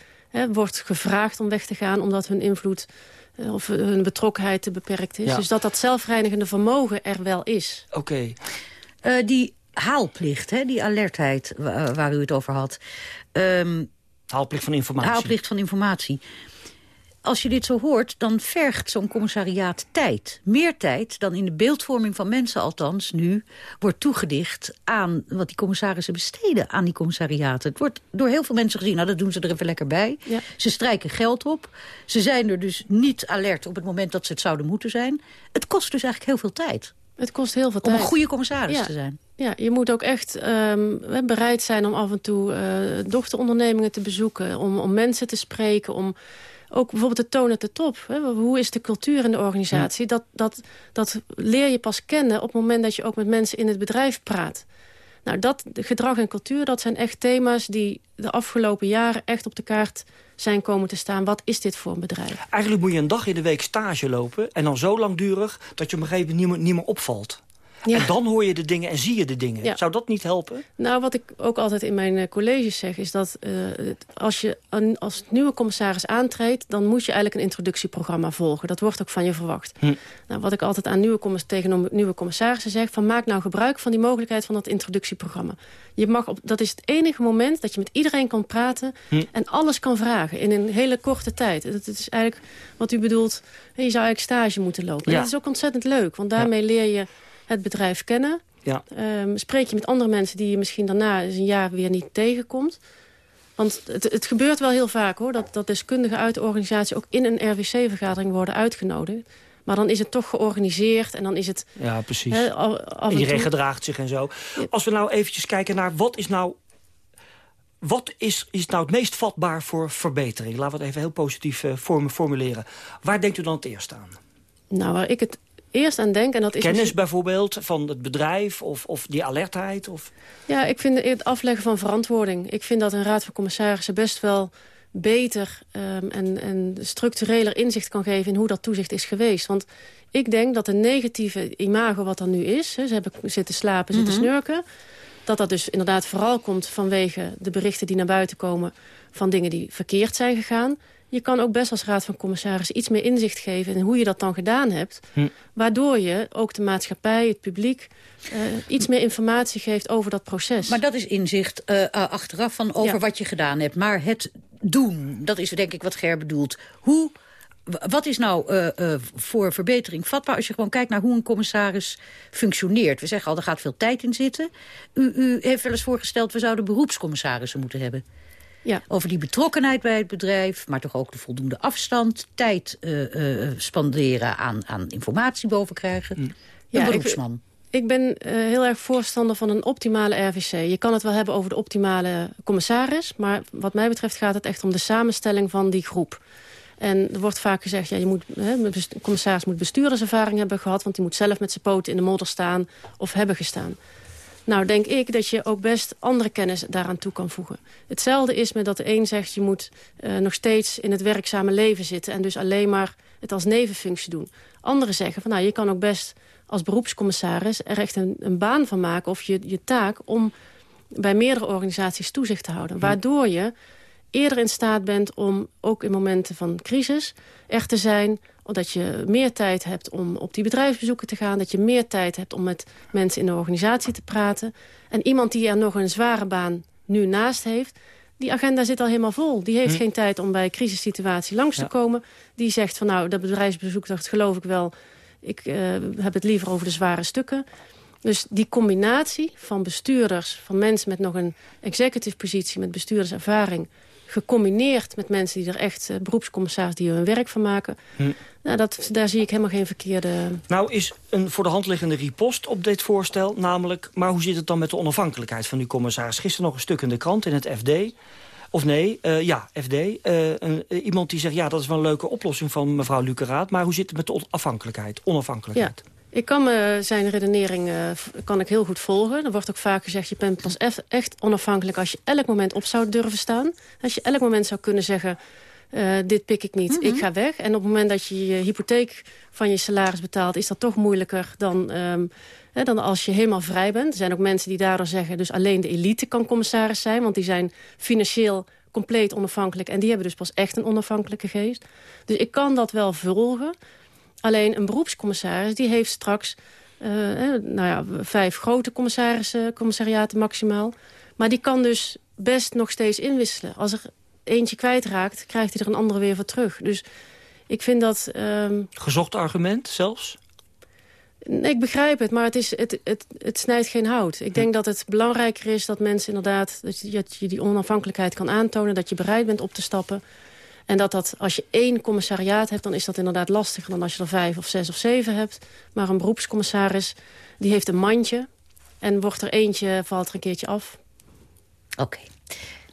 wordt gevraagd om weg te gaan... omdat hun invloed of hun betrokkenheid te beperkt is. Dus dat dat zelfreinigende vermogen er wel is. Oké. Eh, die haalplicht, hè, die alertheid waar, u het over had. Um, haalplicht van informatie. Haalplicht van informatie als je dit zo hoort, dan vergt zo'n commissariaat tijd. Meer tijd dan in de beeldvorming van mensen althans nu... wordt toegedicht aan wat die commissarissen besteden aan die commissariaten. Het wordt door heel veel mensen gezien, nou dat doen ze er even lekker bij. Ze strijken geld op. Ze zijn er dus niet alert op het moment dat ze het zouden moeten zijn. Het kost dus eigenlijk heel veel tijd. Het kost heel veel tijd. Om een goede commissaris te zijn. Ja, je moet ook echt um, bereid zijn om af en toe uh, dochterondernemingen te bezoeken. Om, om mensen te spreken, om ook bijvoorbeeld de toon at de top. Hè? Hoe is de cultuur in de organisatie? Dat, dat, dat leer je pas kennen op het moment dat je ook met mensen in het bedrijf praat. Nou, dat gedrag en cultuur, dat zijn echt thema's die de afgelopen jaren echt op de kaart zijn komen te staan. Wat is dit voor een bedrijf? Eigenlijk moet je een dag in de week stage lopen en dan zo langdurig dat je op een gegeven moment niet meer opvalt. Ja. En dan hoor je de dingen en zie je de dingen. Zou dat niet helpen? Nou, wat ik ook altijd in mijn uh, colleges zeg... is dat uh, als je een, als nieuwe commissaris aantreedt... dan moet je eigenlijk een introductieprogramma volgen. Dat wordt ook van je verwacht. Hm. Nou, wat ik altijd aan nieuwe, tegen nieuwe commissarissen zeg... Van, maak nou gebruik van die mogelijkheid van dat introductiprogramma. Je mag op, dat is het enige moment dat je met iedereen kan praten... Hm. en alles kan vragen in een hele korte tijd. Dat, is eigenlijk wat u bedoelt... je zou eigenlijk stage moeten lopen. Ja. dat is ook ontzettend leuk, want daarmee leer je het bedrijf kennen. Ja. Um, spreek je met andere mensen die je misschien daarna eens een jaar weer niet tegenkomt. Want het, het gebeurt wel heel vaak hoor, dat, dat deskundigen uit de organisatie ook in een RWC-vergadering worden uitgenodigd. Maar dan is het toch georganiseerd en dan is het... Ja, precies. Af en Iedereen gedraagt zich en zo. Als we nou eventjes kijken naar wat is nou... Wat is, is nou het meest vatbaar voor verbetering? Laten we het even heel positief vorm- formuleren. Waar denkt u dan het eerst aan? Nou, waar ik het eerst aan denk... en dat is Kennis misschien- bijvoorbeeld van het bedrijf of, of die alertheid? Of... Ja, ik vind het afleggen van verantwoording. Ik vind dat een raad van commissarissen best wel beter ehm, en, en structureler inzicht kan geven in hoe dat toezicht is geweest. Want ik denk dat de negatieve imago wat er nu is, hè, ze hebben zitten slapen, zitten Mhm. snurken, dat dat dus inderdaad vooral komt vanwege de berichten die naar buiten komen van dingen die verkeerd zijn gegaan. Je kan ook best als raad van commissarissen iets meer inzicht geven in hoe je dat dan gedaan hebt. Hm. Waardoor je ook de maatschappij, het publiek, eh, iets meer informatie geeft over dat proces. Maar dat is inzicht eh, achteraf van over Ja. wat je gedaan hebt. Maar het doen, dat is denk ik wat Ger bedoelt. Hoe, wat is nou eh, eh, voor verbetering vatbaar als je gewoon kijkt naar hoe een commissaris functioneert? We zeggen al, er gaat veel tijd in zitten. U, u heeft wel eens voorgesteld, we zouden beroepscommissarissen moeten hebben. Ja. Over die betrokkenheid bij het bedrijf, maar toch ook de voldoende afstand. Tijd eh, eh, spanderen aan, aan informatie boven krijgen. Een Ja, ik- beroepsman. Ik ben eh, heel erg voorstander van een optimale RVC. Je kan het wel hebben over de optimale commissaris... maar wat mij betreft gaat het echt om de samenstelling van die groep. En er wordt vaak gezegd, ja, je moet, hè, de commissaris moet bestuurderservaring hebben gehad... want die moet zelf met zijn poten in de modder staan of hebben gestaan. Nou, denk ik dat je ook best andere kennis daaraan toe kan voegen. Hetzelfde is met dat de een zegt... je moet eh, nog steeds in het werkzame leven zitten... en dus alleen maar het als nevenfunctie doen. Anderen zeggen van, nou, je kan ook best als beroepscommissaris... er echt een, een baan van maken of je, je taak... om bij meerdere organisaties toezicht te houden. Waardoor je eerder in staat bent om ook in momenten van crisis er te zijn. Dat je meer tijd hebt om op die bedrijfsbezoeken te gaan. Dat je meer tijd hebt om met mensen in de organisatie te praten. En iemand die er nog een zware baan nu naast heeft... die agenda zit al helemaal vol. Die heeft Hm. geen tijd om bij een crisissituatie langs te komen. Die zegt van nou, dat bedrijfsbezoek, dat geloof ik wel. Ik eh, heb het liever over de zware stukken. Dus die combinatie van bestuurders, van mensen met nog een executive positie... met bestuurderservaring, gecombineerd met mensen die er echt... eh, beroepscommissaris die er hun werk van maken... Hm. Nou, dat, daar zie ik helemaal geen verkeerde... Nou is een voor de hand liggende ripost op dit voorstel namelijk... maar hoe zit het dan met de onafhankelijkheid van die commissaris? Gisteren nog een stuk in de krant, in het FD... Of nee, eh, ja, FD. eh, een- iemand die zegt, ja, dat is wel een leuke oplossing van mevrouw Luceraat... maar hoe zit het met de onafhankelijkheid? Onafhankelijkheid. Ja, ik kan me zijn redenering eh, kan ik heel goed volgen. Er wordt ook vaak gezegd, je bent pas echt onafhankelijk... als je elk moment op zou durven staan. Als je elk moment zou kunnen zeggen... eh, dit pik ik niet, ik ga weg. En op het moment dat je je hypotheek van je salaris betaalt... is dat toch moeilijker dan, ehm, hè, dan als je helemaal vrij bent. Er zijn ook mensen die daardoor zeggen... dus alleen de elite kan commissaris zijn... want die zijn financieel compleet onafhankelijk... en die hebben dus pas echt een onafhankelijke geest. Dus ik kan dat wel volgen... Alleen een beroepscommissaris die heeft straks eh, nou ja, vijf grote commissarissen, commissariaten maximaal. Maar die kan dus best nog steeds inwisselen. Als er eentje kwijtraakt, krijgt hij er een andere weer voor terug. Dus ik vind dat... ehm, Gezocht argument zelfs? Nee, ik begrijp het, maar het, is, het, het, het snijdt geen hout. Ik denk dat het belangrijker is dat mensen inderdaad... Dat je die onafhankelijkheid kan aantonen, dat je bereid bent op te stappen. En dat dat, als je één commissariaat hebt, dan is dat inderdaad lastiger... dan als je er vijf of zes of zeven hebt. Maar een beroepscommissaris, die heeft een mandje... en wordt er eentje, valt er een keertje af. Oké.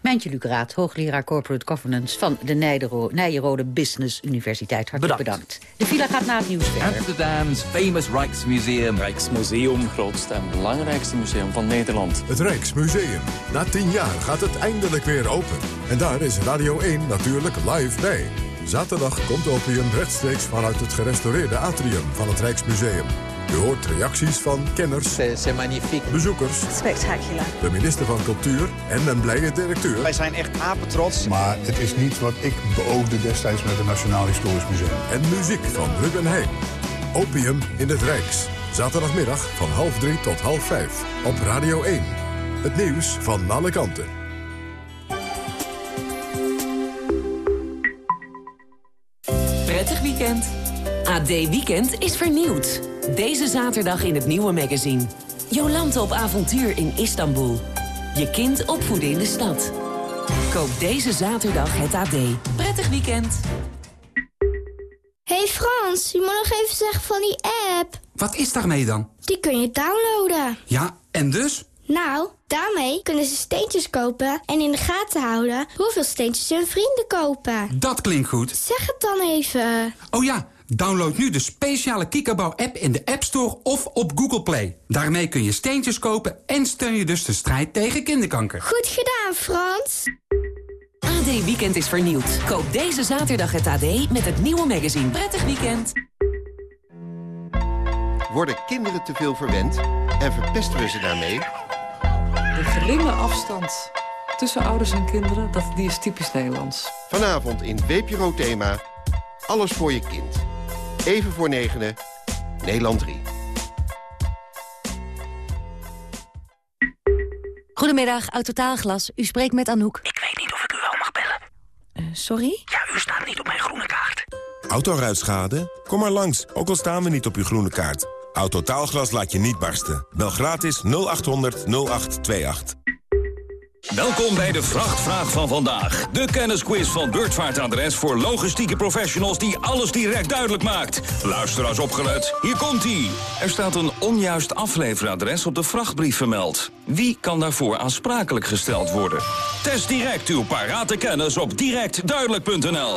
Mijntje Lucraat, hoogleraar Corporate Governance... van de Nijenrode Business Universiteit. Hartelijk bedankt. De villa gaat na het nieuws verder. Amsterdam's famous Rijksmuseum. Rijksmuseum, grootste en belangrijkste museum van Nederland. Het Rijksmuseum. Na tien jaar gaat het eindelijk weer open. En daar is Radio 1 natuurlijk live bij. Zaterdag komt Opium rechtstreeks vanuit het gerestaureerde atrium van het Rijksmuseum. U hoort reacties van kenners, bezoekers, Spectacular. de minister van Cultuur en een blije directeur. Wij zijn echt apetrots. Maar het is niet wat ik beoogde destijds met het Nationaal Historisch Museum. En muziek van Ruben Heijn. Opium in het Rijks. Zaterdagmiddag van half drie tot half vijf. Op Radio 1. Het nieuws van alle kanten. Prettig weekend. AD Weekend is vernieuwd. Deze zaterdag in het nieuwe magazine. Jolante op avontuur in Istanbul. Je kind opvoeden in de stad. Koop deze zaterdag het AD. Prettig weekend. Hey Frans, Frans, je moet nog even zeggen van die app. Wat is daarmee dan? Die kun je downloaden. Ja, en dus? Nou, daarmee kunnen ze steentjes kopen en in de gaten houden hoeveel steentjes hun vrienden kopen. Dat klinkt goed. Zeg het dan even. Oh ja, download nu de speciale Kikkerbouw-app in de App Store of op Google Play. Daarmee kun je steentjes kopen en steun je dus de strijd tegen kinderkanker. Goed gedaan, Frans. AD Weekend is vernieuwd. Koop deze zaterdag het AD met het nieuwe magazine. Prettig weekend. Worden kinderen te veel verwend en verpesten we ze daarmee? De geringe afstand tussen ouders en kinderen, dat, die is typisch Nederlands. Vanavond in WPRO Thema, alles voor je kind. Even voor negenen, Nederland 3. Goedemiddag, Autotaalglas. U spreekt met Anouk. Ik weet niet of ik u wel mag bellen. Uh, sorry? Ja, u staat niet op mijn groene kaart. Autoruitschade? Kom maar langs, ook al staan we niet op uw groene kaart. Autotaalglas laat je niet barsten. Bel gratis 0800 0828. Welkom bij de Vrachtvraag van vandaag. De kennisquiz van Beurtvaartadres voor logistieke professionals die alles direct duidelijk maakt. Luisteraars opgelet, hier komt-ie. Er staat een onjuist afleveradres op de vrachtbrief vermeld. Wie kan daarvoor aansprakelijk gesteld worden? Test direct uw parate kennis op directduidelijk.nl.